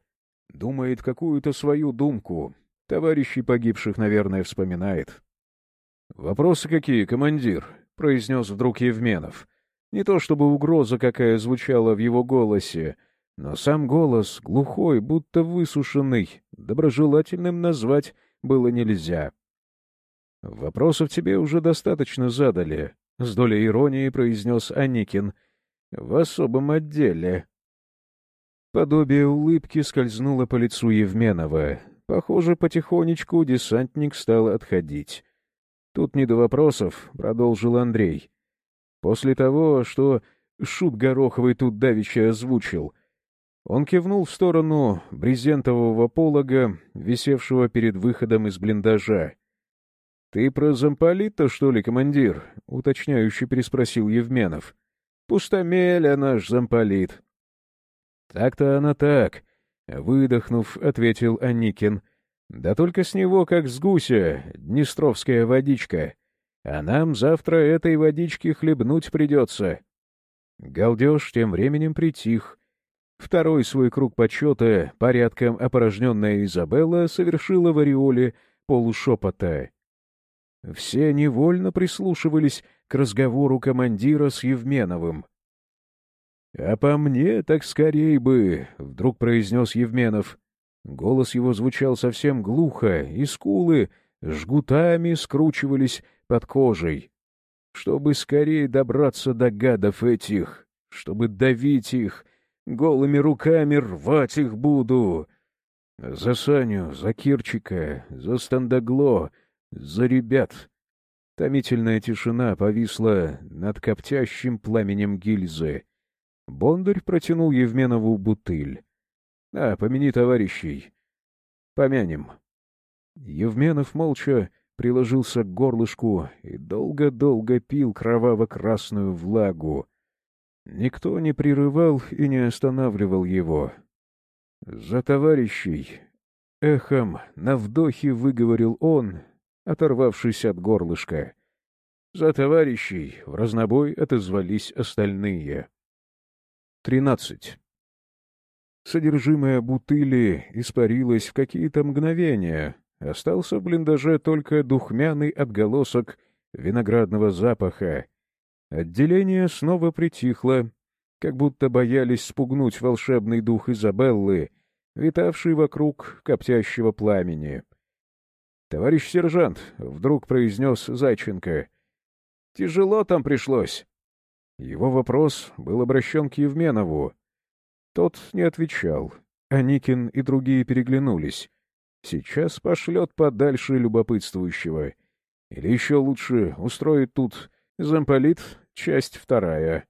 Думает какую-то свою думку. Товарищей погибших, наверное, вспоминает. — Вопросы какие, командир? — произнес вдруг Евменов. Не то чтобы угроза какая звучала в его голосе, но сам голос, глухой, будто высушенный, доброжелательным назвать было нельзя. «Вопросов тебе уже достаточно задали», — с долей иронии произнес Аникин. В особом отделе. Подобие улыбки скользнуло по лицу Евменова. Похоже, потихонечку десантник стал отходить. «Тут не до вопросов», — продолжил Андрей. «После того, что Шут Гороховый тут давеча озвучил, он кивнул в сторону брезентового полога, висевшего перед выходом из блиндажа. «Ты про замполита, что ли, командир?» — уточняюще переспросил Евменов. «Пустомеля наш замполит». «Так-то она так», — выдохнув, ответил Аникин. «Да только с него, как с гуся, днестровская водичка. А нам завтра этой водички хлебнуть придется». Галдеж тем временем притих — Второй свой круг почета, порядком опорожненная Изабелла, совершила в ореоле полушепота. Все невольно прислушивались к разговору командира с Евменовым. — А по мне так скорей бы, — вдруг произнес Евменов. Голос его звучал совсем глухо, и скулы жгутами скручивались под кожей. Чтобы скорее добраться до гадов этих, чтобы давить их, Голыми руками рвать их буду. За Саню, за Кирчика, за Стандагло, за ребят. Томительная тишина повисла над коптящим пламенем гильзы. Бондарь протянул Евменову бутыль. — А, помяни товарищей. — Помянем. Евменов молча приложился к горлышку и долго-долго пил кроваво-красную влагу, Никто не прерывал и не останавливал его. «За товарищей!» — эхом на вдохе выговорил он, оторвавшись от горлышка. «За товарищей!» — в разнобой отозвались остальные. Тринадцать. Содержимое бутыли испарилось в какие-то мгновения. Остался в блиндаже только духмяный отголосок виноградного запаха, Отделение снова притихло, как будто боялись спугнуть волшебный дух Изабеллы, витавший вокруг коптящего пламени. «Товарищ сержант», — вдруг произнес Зайченко, — «тяжело там пришлось». Его вопрос был обращен к Евменову. Тот не отвечал. Аникин и другие переглянулись. Сейчас пошлет подальше любопытствующего. Или еще лучше устроит тут замполит Часть вторая.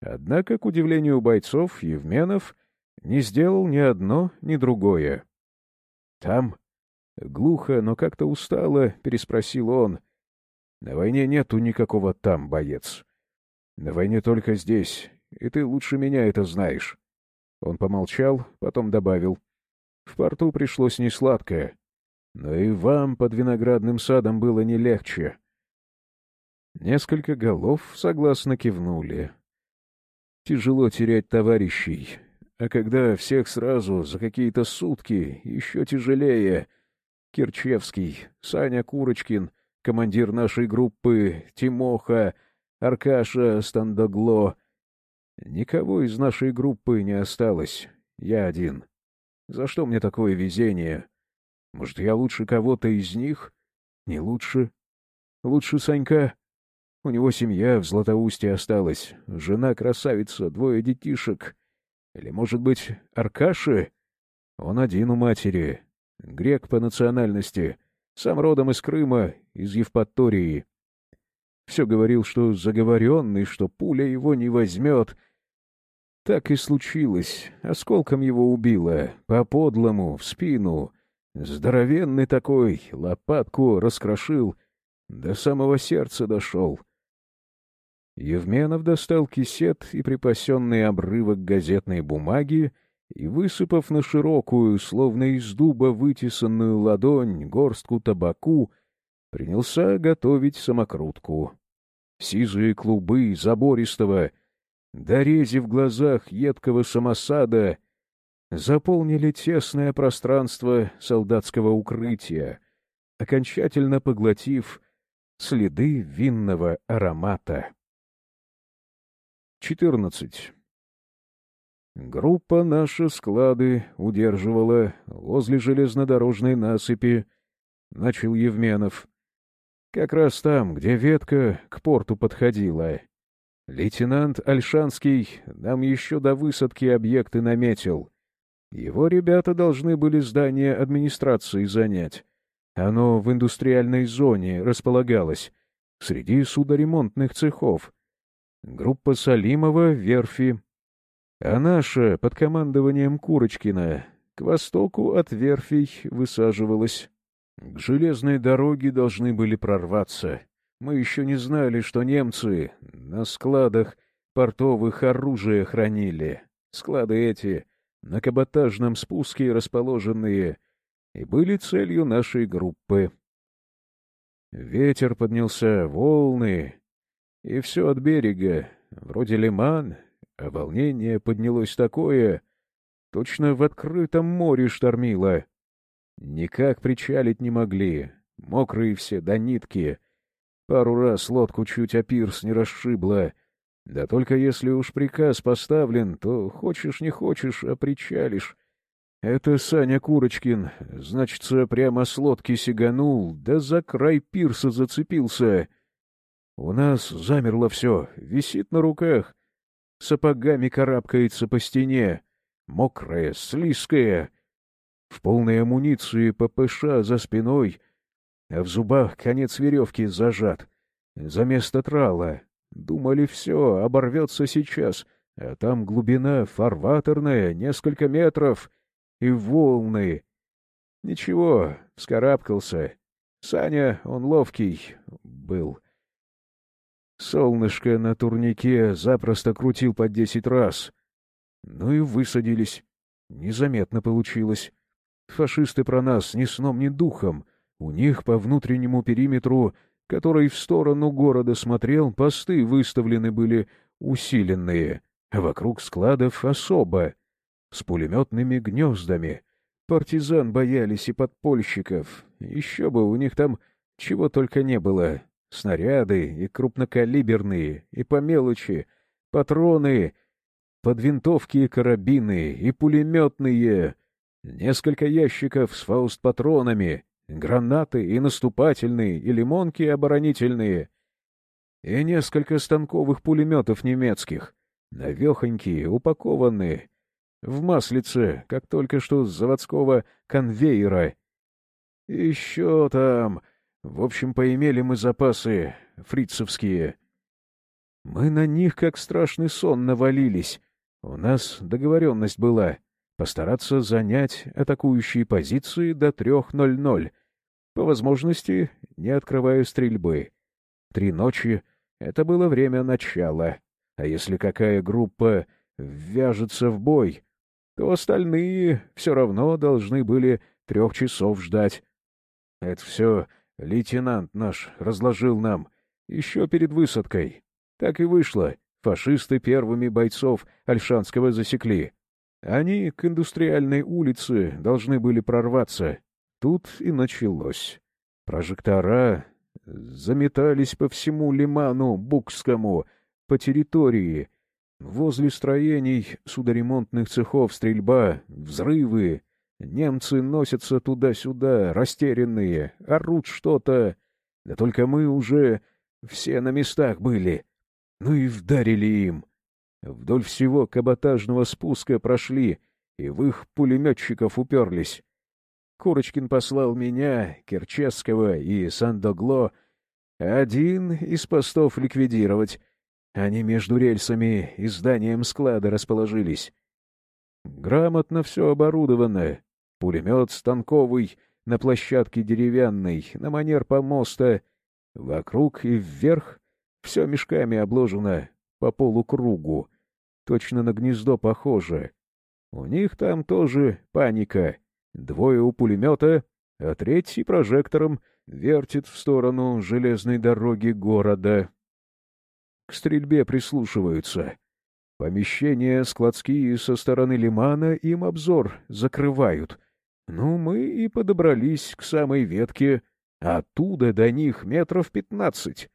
Однако, к удивлению бойцов, Евменов не сделал ни одно, ни другое. «Там?» — глухо, но как-то устало, переспросил он. «На войне нету никакого «там», боец. На войне только здесь, и ты лучше меня это знаешь». Он помолчал, потом добавил. «В порту пришлось несладко, но и вам под виноградным садом было не легче. Несколько голов согласно кивнули. Тяжело терять товарищей, а когда всех сразу за какие-то сутки, еще тяжелее. Кирчевский, Саня Курочкин, командир нашей группы, Тимоха, Аркаша Стандогло. Никого из нашей группы не осталось, я один. За что мне такое везение? Может, я лучше кого-то из них? Не лучше? Лучше Санька? У него семья в Златоусте осталась, жена красавица, двое детишек. Или, может быть, Аркаши? Он один у матери, грек по национальности, сам родом из Крыма, из Евпатории. Все говорил, что заговоренный, что пуля его не возьмет. Так и случилось. Осколком его убило, по-подлому, в спину. Здоровенный такой, лопатку раскрошил, до самого сердца дошел. Евменов достал кисет и припасенный обрывок газетной бумаги и, высыпав на широкую, словно из дуба вытесанную ладонь, горстку табаку, принялся готовить самокрутку. Сизые клубы забористого, дорези в глазах едкого самосада, заполнили тесное пространство солдатского укрытия, окончательно поглотив следы винного аромата. 14. Группа наши склады удерживала возле железнодорожной насыпи, — начал Евменов. Как раз там, где ветка к порту подходила. Лейтенант Альшанский нам еще до высадки объекты наметил. Его ребята должны были здание администрации занять. Оно в индустриальной зоне располагалось, среди судоремонтных цехов. Группа Салимова — верфи. А наша, под командованием Курочкина, к востоку от верфей высаживалась. К железной дороге должны были прорваться. Мы еще не знали, что немцы на складах портовых оружие хранили. Склады эти на каботажном спуске расположенные и были целью нашей группы. Ветер поднялся, волны, и все от берега, вроде лиман, а волнение поднялось такое, точно в открытом море штормило. Никак причалить не могли, мокрые все до нитки. Пару раз лодку чуть о пирс не расшибло. Да только если уж приказ поставлен, то хочешь не хочешь, а причалишь. Это Саня Курочкин, значится, прямо с лодки сиганул, да за край пирса зацепился. У нас замерло все, висит на руках, сапогами карабкается по стене, мокрая, слизкая, в полной амуниции ППШ за спиной, а в зубах конец веревки зажат. За место трала. Думали, все, оборвется сейчас, а там глубина фарватерная, несколько метров, и волны. Ничего, вскарабкался. Саня, он ловкий был. Солнышко на турнике запросто крутил по десять раз. Ну и высадились. Незаметно получилось. Фашисты про нас ни сном, ни духом. У них по внутреннему периметру, который в сторону города смотрел, посты выставлены были усиленные, а вокруг складов особо, с пулеметными гнездами. Партизан боялись и подпольщиков. Еще бы, у них там чего только не было. Снаряды и крупнокалиберные, и по мелочи, патроны, подвинтовки и карабины, и пулеметные — Несколько ящиков с фауст-патронами, гранаты и наступательные, и лимонки оборонительные, и несколько станковых пулеметов немецких, навехонькие, упакованные, в маслице, как только что с заводского конвейера. Еще там... В общем, поимели мы запасы фрицевские. Мы на них как страшный сон навалились. У нас договоренность была постараться занять атакующие позиции до 3.00, по возможности не открывая стрельбы. Три ночи — это было время начала, а если какая группа ввяжется в бой, то остальные все равно должны были трех часов ждать. Это все лейтенант наш разложил нам еще перед высадкой. Так и вышло. Фашисты первыми бойцов Альшанского засекли. Они к индустриальной улице должны были прорваться. Тут и началось. Прожектора заметались по всему лиману Букскому, по территории. Возле строений судоремонтных цехов стрельба, взрывы. Немцы носятся туда-сюда, растерянные, орут что-то. Да только мы уже все на местах были. Ну и вдарили им. Вдоль всего каботажного спуска прошли и в их пулеметчиков уперлись. Курочкин послал меня, Керчесского и Сандогло один из постов ликвидировать. Они между рельсами и зданием склада расположились. Грамотно все оборудовано. Пулемет станковый, на площадке деревянной, на манер помоста. Вокруг и вверх все мешками обложено по полукругу. Точно на гнездо похоже. У них там тоже паника. Двое у пулемета, а третий прожектором вертит в сторону железной дороги города. К стрельбе прислушиваются. Помещения складские со стороны лимана им обзор закрывают. Ну, мы и подобрались к самой ветке, оттуда до них метров пятнадцать.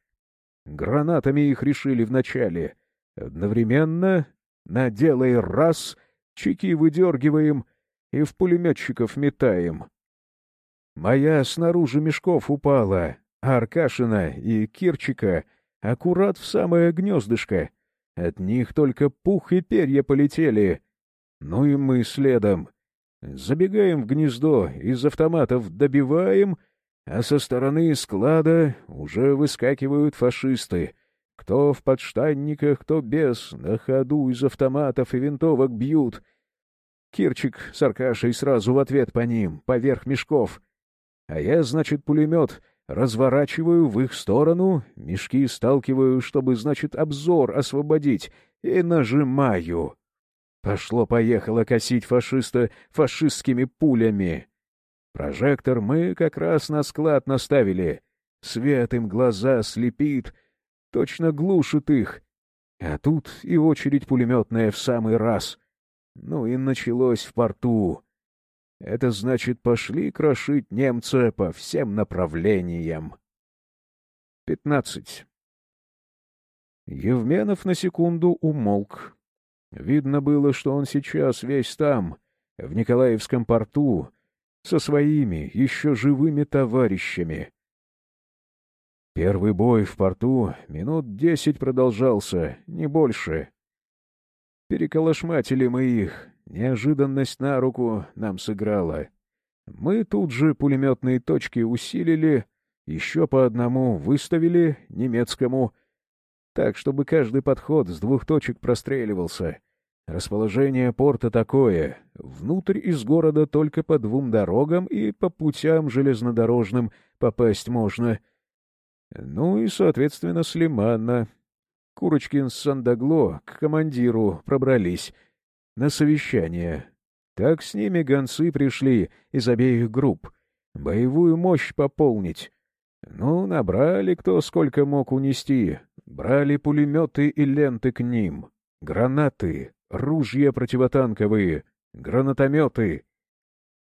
Гранатами их решили вначале. Одновременно Наделай раз, чеки выдергиваем и в пулеметчиков метаем. Моя снаружи мешков упала, а Аркашина и Кирчика аккурат в самое гнездышко. От них только пух и перья полетели. Ну и мы следом. Забегаем в гнездо, из автоматов добиваем, а со стороны склада уже выскакивают фашисты. Кто в подштанниках, кто без, на ходу из автоматов и винтовок бьют. Кирчик с Аркашей сразу в ответ по ним, поверх мешков. А я, значит, пулемет разворачиваю в их сторону, мешки сталкиваю, чтобы, значит, обзор освободить, и нажимаю. Пошло-поехало косить фашиста фашистскими пулями. Прожектор мы как раз на склад наставили. Свет им глаза слепит, точно глушит их. А тут и очередь пулеметная в самый раз. Ну и началось в порту. Это значит, пошли крошить немца по всем направлениям. Пятнадцать. Евменов на секунду умолк, Видно было, что он сейчас весь там, в Николаевском порту, со своими еще живыми товарищами. Первый бой в порту минут десять продолжался, не больше. Переколошматили мы их, неожиданность на руку нам сыграла. Мы тут же пулеметные точки усилили, еще по одному выставили немецкому — так, чтобы каждый подход с двух точек простреливался. Расположение порта такое. Внутрь из города только по двум дорогам и по путям железнодорожным попасть можно. Ну и, соответственно, с лимана. Курочкин с Сандагло к командиру пробрались. На совещание. Так с ними гонцы пришли из обеих групп. Боевую мощь пополнить. Ну, набрали кто сколько мог унести. Брали пулеметы и ленты к ним, гранаты, ружья противотанковые, гранатометы.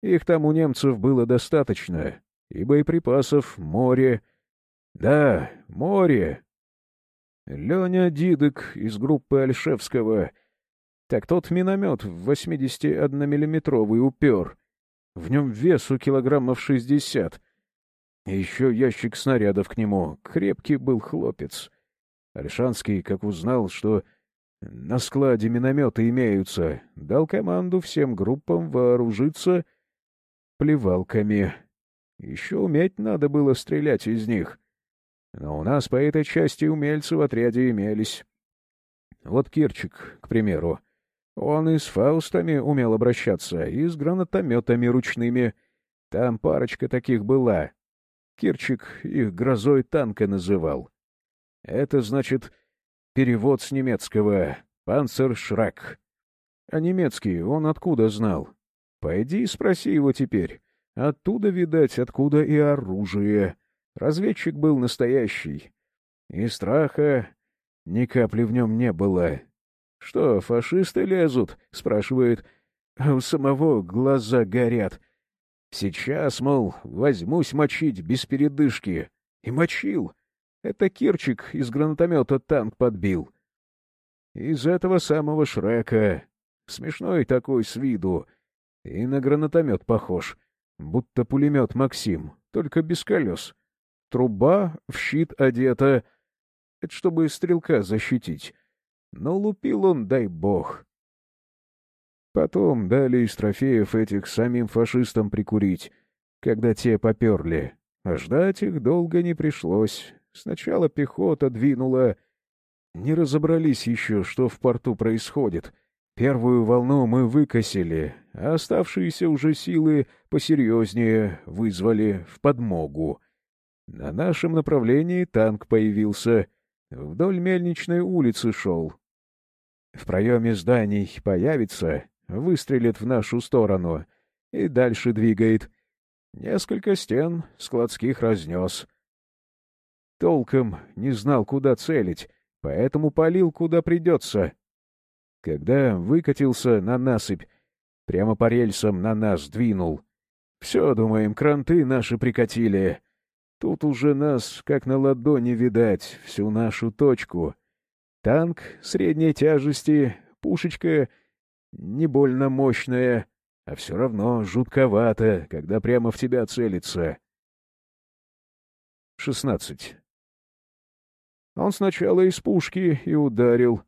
Их там у немцев было достаточно, и боеприпасов море. Да, море. Леня Дидок из группы Альшевского. Так тот миномет в 81-миллиметровый упер. В нем весу килограммов шестьдесят. Еще ящик снарядов к нему. Крепкий был хлопец. Альшанский, как узнал, что на складе минометы имеются, дал команду всем группам вооружиться плевалками. Еще уметь надо было стрелять из них. Но у нас по этой части умельцы в отряде имелись. Вот Кирчик, к примеру. Он и с фаустами умел обращаться, и с гранатометами ручными. Там парочка таких была. Кирчик их грозой танка называл. Это значит перевод с немецкого «Панцершрак». А немецкий он откуда знал? Пойди спроси его теперь. Оттуда, видать, откуда и оружие. Разведчик был настоящий. И страха ни капли в нем не было. «Что, фашисты лезут?» — спрашивает. А у самого глаза горят. Сейчас, мол, возьмусь мочить без передышки. И мочил. Это Кирчик из гранатомета танк подбил. Из этого самого Шрека. Смешной такой с виду. И на гранатомет похож. Будто пулемет Максим, только без колес. Труба в щит одета. Это чтобы стрелка защитить. Но лупил он, дай бог. Потом дали из трофеев этих самим фашистам прикурить, когда те поперли. А ждать их долго не пришлось. Сначала пехота двинула. Не разобрались еще, что в порту происходит. Первую волну мы выкосили, а оставшиеся уже силы посерьезнее вызвали в подмогу. На нашем направлении танк появился. Вдоль мельничной улицы шел. В проеме зданий появится, выстрелит в нашу сторону и дальше двигает. Несколько стен складских разнес. Толком не знал, куда целить, поэтому палил, куда придется. Когда выкатился на насыпь, прямо по рельсам на нас двинул. Все, думаем, кранты наши прикатили. Тут уже нас, как на ладони, видать, всю нашу точку. Танк средней тяжести, пушечка не больно мощная, а все равно жутковато, когда прямо в тебя целится. 16. Он сначала из пушки и ударил,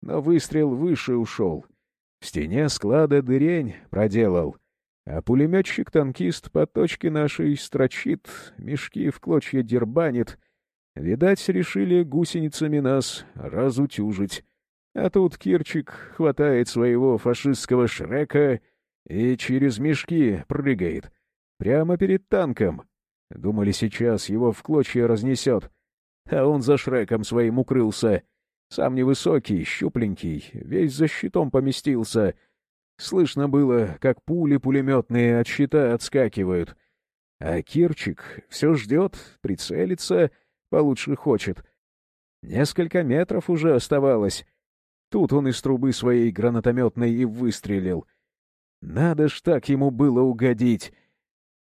но выстрел выше ушел. В стене склада дырень проделал, а пулеметчик-танкист по точке нашей строчит, мешки в клочья дербанит. Видать, решили гусеницами нас разутюжить. А тут Кирчик хватает своего фашистского Шрека и через мешки прыгает. Прямо перед танком. Думали, сейчас его в клочья разнесет. А он за Шреком своим укрылся. Сам невысокий, щупленький, весь за щитом поместился. Слышно было, как пули пулеметные от щита отскакивают. А Кирчик все ждет, прицелится, получше хочет. Несколько метров уже оставалось. Тут он из трубы своей гранатометной и выстрелил. Надо ж так ему было угодить.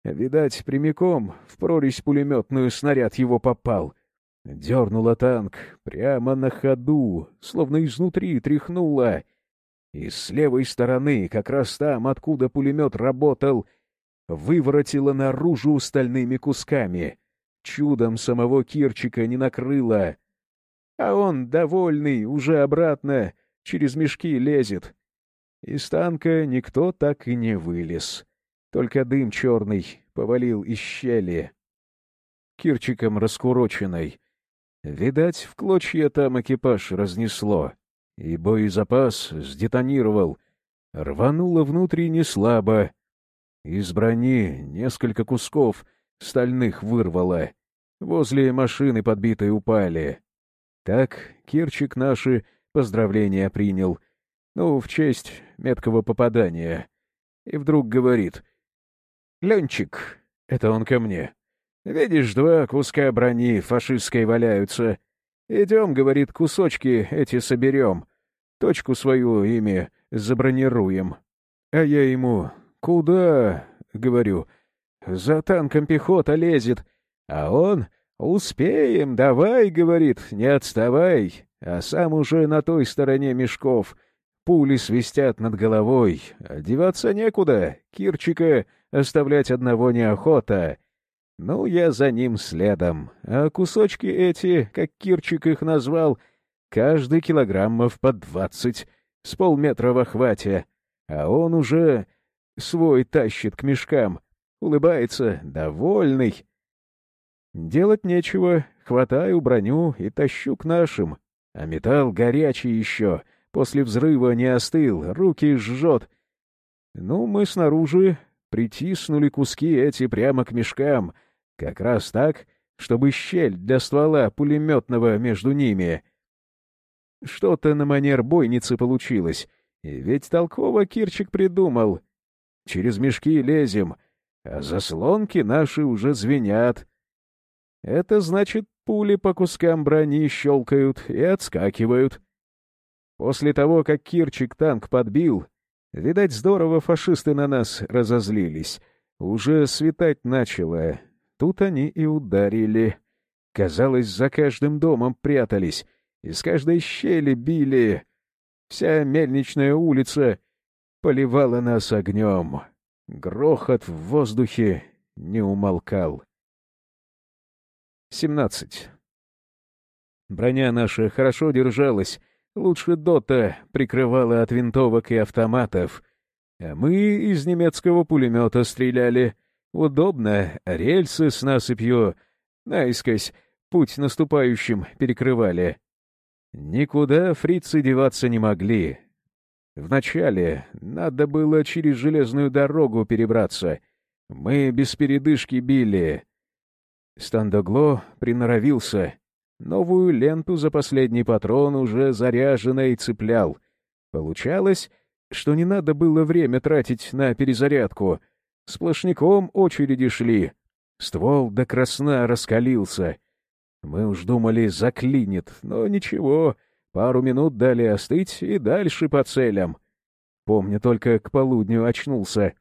Видать, прямиком в прорезь пулеметную снаряд его попал. Дернула танк прямо на ходу, словно изнутри тряхнула. И с левой стороны, как раз там, откуда пулемет работал, выворотила наружу стальными кусками. Чудом самого Кирчика не накрыло а он, довольный, уже обратно, через мешки лезет. Из танка никто так и не вылез. Только дым черный повалил из щели. Кирчиком раскуроченной. Видать, в клочья там экипаж разнесло, и боезапас сдетонировал. Рвануло внутренне слабо. Из брони несколько кусков стальных вырвало. Возле машины подбитой упали. Так Кирчик наши поздравления принял. Ну, в честь меткого попадания. И вдруг говорит. «Ленчик, это он ко мне. Видишь, два куска брони фашистской валяются. Идем, — говорит, — кусочки эти соберем. Точку свою ими забронируем. А я ему, куда, — говорю, — за танком пехота лезет. А он, «Успеем, давай», — говорит, — «не отставай», а сам уже на той стороне мешков. Пули свистят над головой. Одеваться некуда, Кирчика оставлять одного неохота. Ну, я за ним следом. А кусочки эти, как Кирчик их назвал, каждый килограммов по двадцать, с полметра в охвате. А он уже свой тащит к мешкам, улыбается, довольный. Делать нечего, хватаю броню и тащу к нашим. А металл горячий еще, после взрыва не остыл, руки жжет. Ну, мы снаружи притиснули куски эти прямо к мешкам, как раз так, чтобы щель для ствола пулеметного между ними. Что-то на манер бойницы получилось, и ведь толково Кирчик придумал. Через мешки лезем, а заслонки наши уже звенят. Это значит, пули по кускам брони щелкают и отскакивают. После того, как Кирчик танк подбил, видать, здорово фашисты на нас разозлились. Уже светать начало. Тут они и ударили. Казалось, за каждым домом прятались, из каждой щели били. Вся мельничная улица поливала нас огнем. Грохот в воздухе не умолкал. 17. Броня наша хорошо держалась, лучше дота прикрывала от винтовок и автоматов. А мы из немецкого пулемета стреляли. Удобно, рельсы с насыпью, наискось, путь наступающим перекрывали. Никуда фрицы деваться не могли. Вначале надо было через железную дорогу перебраться. Мы без передышки били, Стандогло приноровился. Новую ленту за последний патрон уже заряженной цеплял. Получалось, что не надо было время тратить на перезарядку. Сплошняком очереди шли. Ствол до красна раскалился. Мы уж думали, заклинит, но ничего, пару минут дали остыть и дальше по целям. Помню, только к полудню очнулся.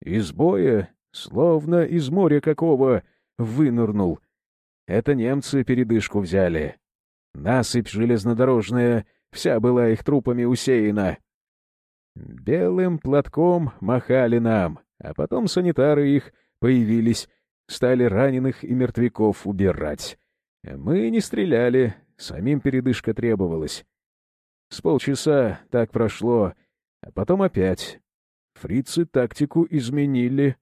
Из боя, словно из моря какого, — вынырнул. Это немцы передышку взяли. Насыпь железнодорожная вся была их трупами усеяна. Белым платком махали нам, а потом санитары их появились. стали раненых и мертвяков убирать. Мы не стреляли, самим передышка требовалась. С полчаса так прошло, а потом опять. Фрицы тактику изменили,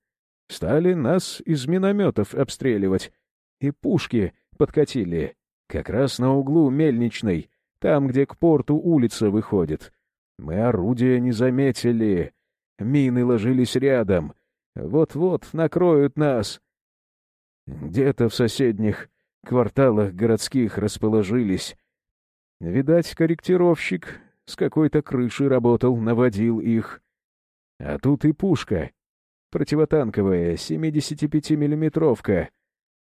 стали нас из минометов обстреливать, и пушки подкатили, как раз на углу мельничной, там, где к порту улица выходит. Мы орудия не заметили, мины ложились рядом, вот-вот накроют нас. Где-то в соседних кварталах городских расположились. Видать, корректировщик с какой-то крыши работал, наводил их. А тут и пушка. Противотанковая, 75-миллиметровка.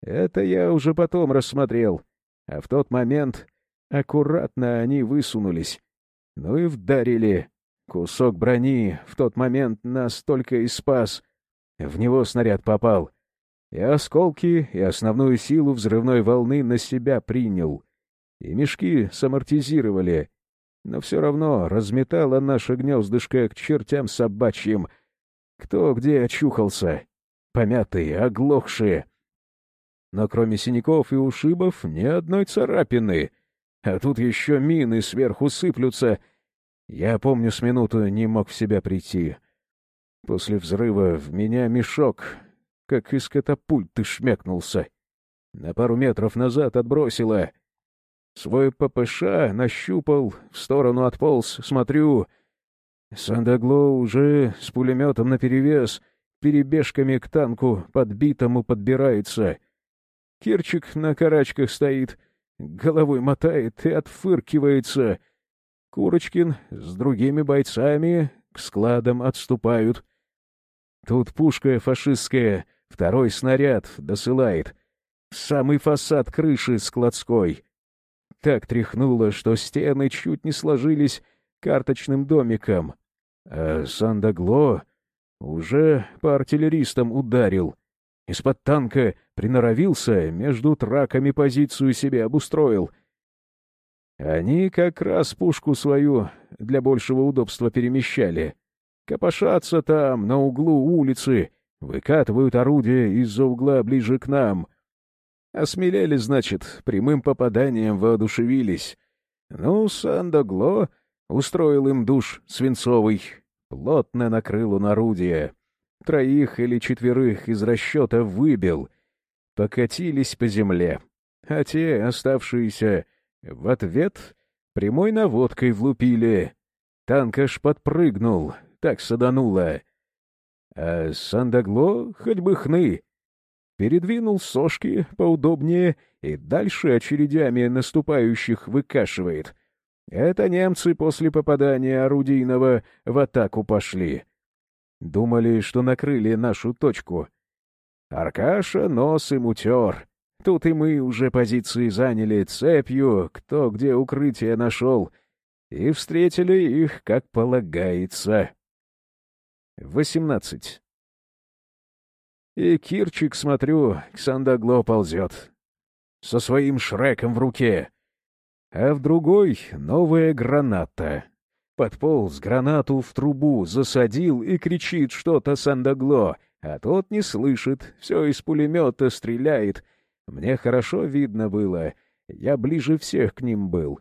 Это я уже потом рассмотрел. А в тот момент аккуратно они высунулись. Ну и вдарили. Кусок брони в тот момент нас только и спас. В него снаряд попал. И осколки, и основную силу взрывной волны на себя принял. И мешки самортизировали. Но все равно разметало наше гнездышко к чертям собачьим. Кто где очухался. Помятые, оглохшие. Но кроме синяков и ушибов ни одной царапины. А тут еще мины сверху сыплются. Я, помню, с минуту не мог в себя прийти. После взрыва в меня мешок, как из катапульты шмякнулся. На пару метров назад отбросило. Свой ППШ нащупал, в сторону отполз, смотрю. Сандагло уже с пулеметом наперевес, перебежками к танку подбитому подбирается. Кирчик на карачках стоит, головой мотает и отфыркивается. Курочкин с другими бойцами к складам отступают. Тут пушка фашистская второй снаряд досылает. Самый фасад крыши складской. Так тряхнуло, что стены чуть не сложились карточным домиком. А Сандагло уже по артиллеристам ударил. Из-под танка приноровился, между траками позицию себе обустроил. Они как раз пушку свою для большего удобства перемещали. Копошатся там, на углу улицы, выкатывают орудия из-за угла ближе к нам. Осмелели, значит, прямым попаданием воодушевились. Ну, Сандогло устроил им душ свинцовый, плотно накрыл он орудие. Троих или четверых из расчета выбил. Покатились по земле. А те, оставшиеся, в ответ прямой наводкой влупили. Танк аж подпрыгнул, так садануло. А Сандагло хоть бы хны. Передвинул сошки поудобнее и дальше очередями наступающих выкашивает. Это немцы после попадания орудийного в атаку пошли. Думали, что накрыли нашу точку. Аркаша нос им утер. Тут и мы уже позиции заняли цепью, кто где укрытие нашел, и встретили их, как полагается. 18. И Кирчик, смотрю, к Сандагло ползет. Со своим шреком в руке. А в другой — новая граната. Подполз гранату в трубу, засадил и кричит что-то Сандагло, а тот не слышит, все из пулемета стреляет. Мне хорошо видно было, я ближе всех к ним был.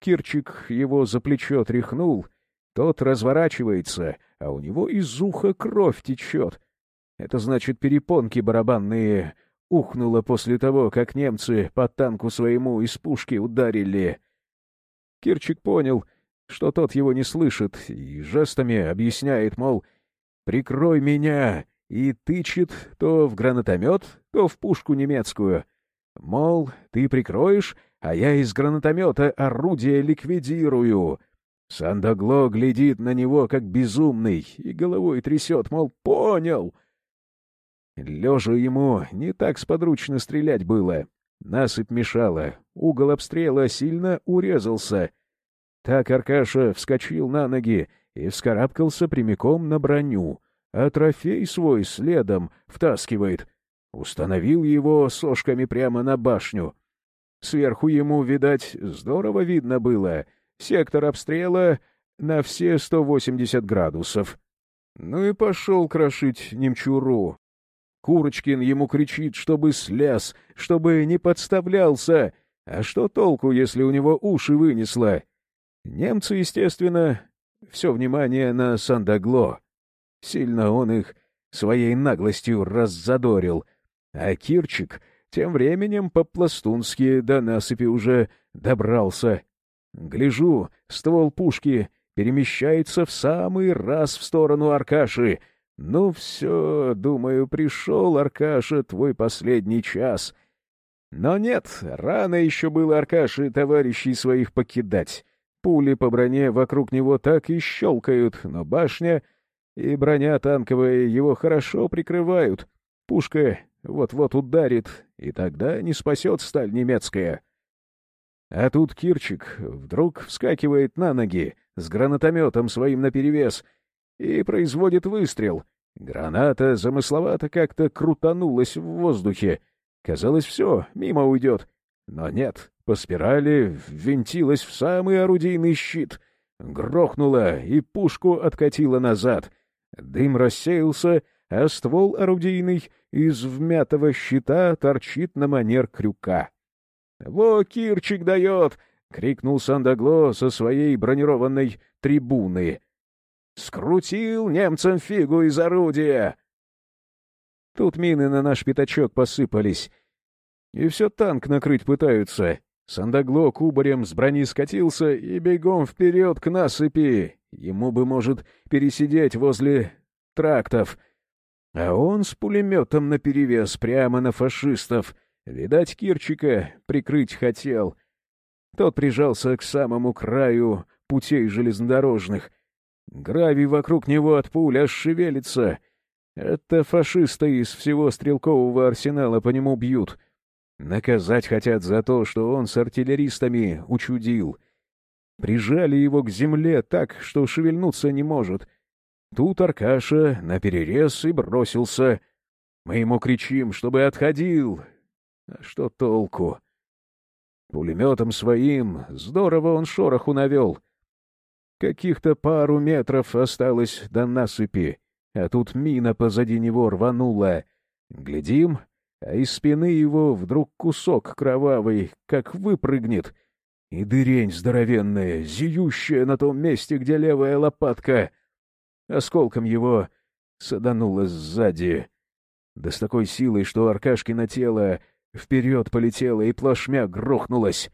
Кирчик его за плечо тряхнул — тот разворачивается, а у него из уха кровь течет. Это значит, перепонки барабанные ухнуло после того, как немцы по танку своему из пушки ударили. Кирчик понял, что тот его не слышит, и жестами объясняет, мол, «Прикрой меня!» И тычет то в гранатомет, то в пушку немецкую. Мол, ты прикроешь, а я из гранатомета орудие ликвидирую. Сандагло глядит на него, как безумный, и головой трясет, мол, понял. Лежа ему не так сподручно стрелять было. Насыпь мешала, угол обстрела сильно урезался. Так Аркаша вскочил на ноги и вскарабкался прямиком на броню, а трофей свой следом втаскивает. Установил его сошками прямо на башню. Сверху ему, видать, здорово видно было — Сектор обстрела на все 180 градусов. Ну и пошел крошить немчуру. Курочкин ему кричит, чтобы слез, чтобы не подставлялся. А что толку, если у него уши вынесло? Немцы, естественно, все внимание на Сандагло. Сильно он их своей наглостью раззадорил. А Кирчик тем временем по-пластунски до насыпи уже добрался. Гляжу, ствол пушки перемещается в самый раз в сторону Аркаши. Ну все, думаю, пришел, Аркаша, твой последний час. Но нет, рано еще было Аркаши товарищей своих покидать. Пули по броне вокруг него так и щелкают, но башня и броня танковая его хорошо прикрывают. Пушка вот-вот ударит, и тогда не спасет сталь немецкая. А тут Кирчик вдруг вскакивает на ноги с гранатометом своим наперевес и производит выстрел. Граната замысловато как-то крутанулась в воздухе. Казалось, все, мимо уйдет. Но нет, по спирали ввинтилась в самый орудийный щит. Грохнула и пушку откатила назад. Дым рассеялся, а ствол орудийный из вмятого щита торчит на манер крюка. «Во, Кирчик дает!» — крикнул Сандагло со своей бронированной трибуны. «Скрутил немцам фигу из орудия!» Тут мины на наш пятачок посыпались. И все танк накрыть пытаются. Сандагло кубарем с брони скатился и бегом вперед к насыпи. Ему бы, может, пересидеть возле трактов. А он с пулеметом наперевес прямо на фашистов — Видать, Кирчика прикрыть хотел. Тот прижался к самому краю путей железнодорожных. Гравий вокруг него от пуль аж шевелится. Это фашисты из всего стрелкового арсенала по нему бьют. Наказать хотят за то, что он с артиллеристами учудил. Прижали его к земле так, что шевельнуться не может. Тут Аркаша наперерез и бросился. Мы ему кричим, чтобы отходил, а что толку? Пулеметом своим здорово он шороху навел. Каких-то пару метров осталось до насыпи, а тут мина позади него рванула. Глядим, а из спины его вдруг кусок кровавый, как выпрыгнет, и дырень здоровенная, зиющая на том месте, где левая лопатка. Осколком его садануло сзади. Да с такой силой, что Аркашкино тело Вперед полетела и плашмя грохнулась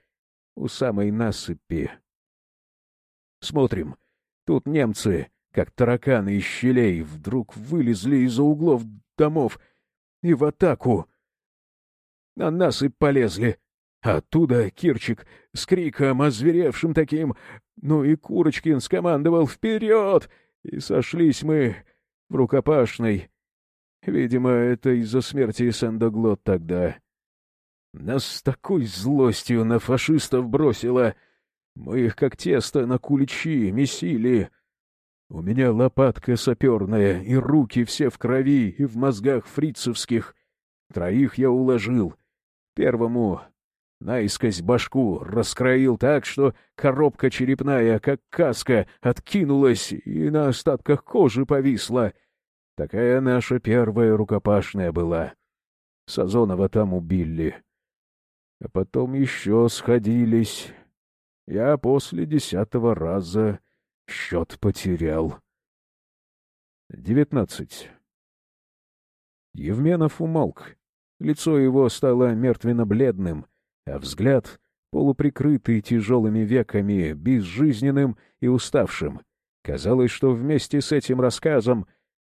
у самой насыпи. Смотрим. Тут немцы, как тараканы из щелей, вдруг вылезли из-за углов домов и в атаку. На насыпь полезли. Оттуда Кирчик с криком, озверевшим таким, ну и Курочкин скомандовал «Вперед!» И сошлись мы в рукопашной. Видимо, это из-за смерти Сандоглот тогда. Нас с такой злостью на фашистов бросило. Мы их как тесто на куличи месили. У меня лопатка саперная, и руки все в крови и в мозгах фрицевских. Троих я уложил. Первому наискось башку раскроил так, что коробка черепная, как каска, откинулась и на остатках кожи повисла. Такая наша первая рукопашная была. Сазонова там убили а потом еще сходились. Я после десятого раза счет потерял. Девятнадцать. Евменов умолк. Лицо его стало мертвенно-бледным, а взгляд, полуприкрытый тяжелыми веками, безжизненным и уставшим. Казалось, что вместе с этим рассказом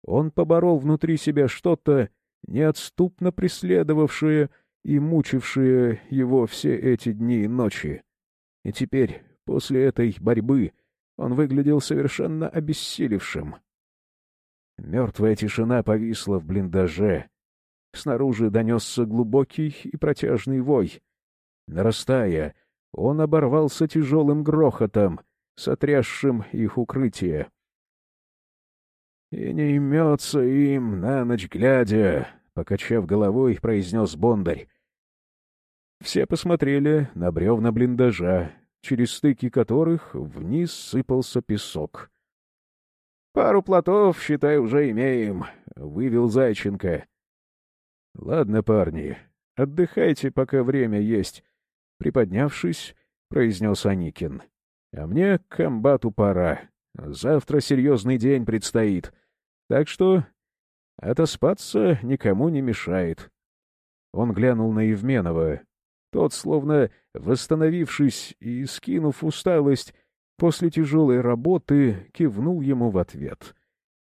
он поборол внутри себя что-то, неотступно преследовавшее и мучившие его все эти дни и ночи. И теперь, после этой борьбы, он выглядел совершенно обессилевшим. Мертвая тишина повисла в блиндаже. Снаружи донесся глубокий и протяжный вой. Нарастая, он оборвался тяжелым грохотом, сотрясшим их укрытие. «И не имется им на ночь глядя», — покачав головой, произнес Бондарь. Все посмотрели на бревна блиндажа, через стыки которых вниз сыпался песок. — Пару плотов, считай, уже имеем, — вывел Зайченко. Ладно, парни, отдыхайте, пока время есть. Приподнявшись, произнес Аникин. А мне к комбату пора. Завтра серьезный день предстоит. Так что отоспаться никому не мешает. Он глянул на Евменова. Тот, словно восстановившись и скинув усталость, после тяжелой работы кивнул ему в ответ.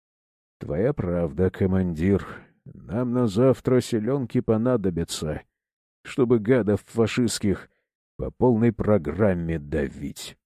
— Твоя правда, командир. Нам на завтра селенки понадобятся, чтобы гадов фашистских по полной программе давить.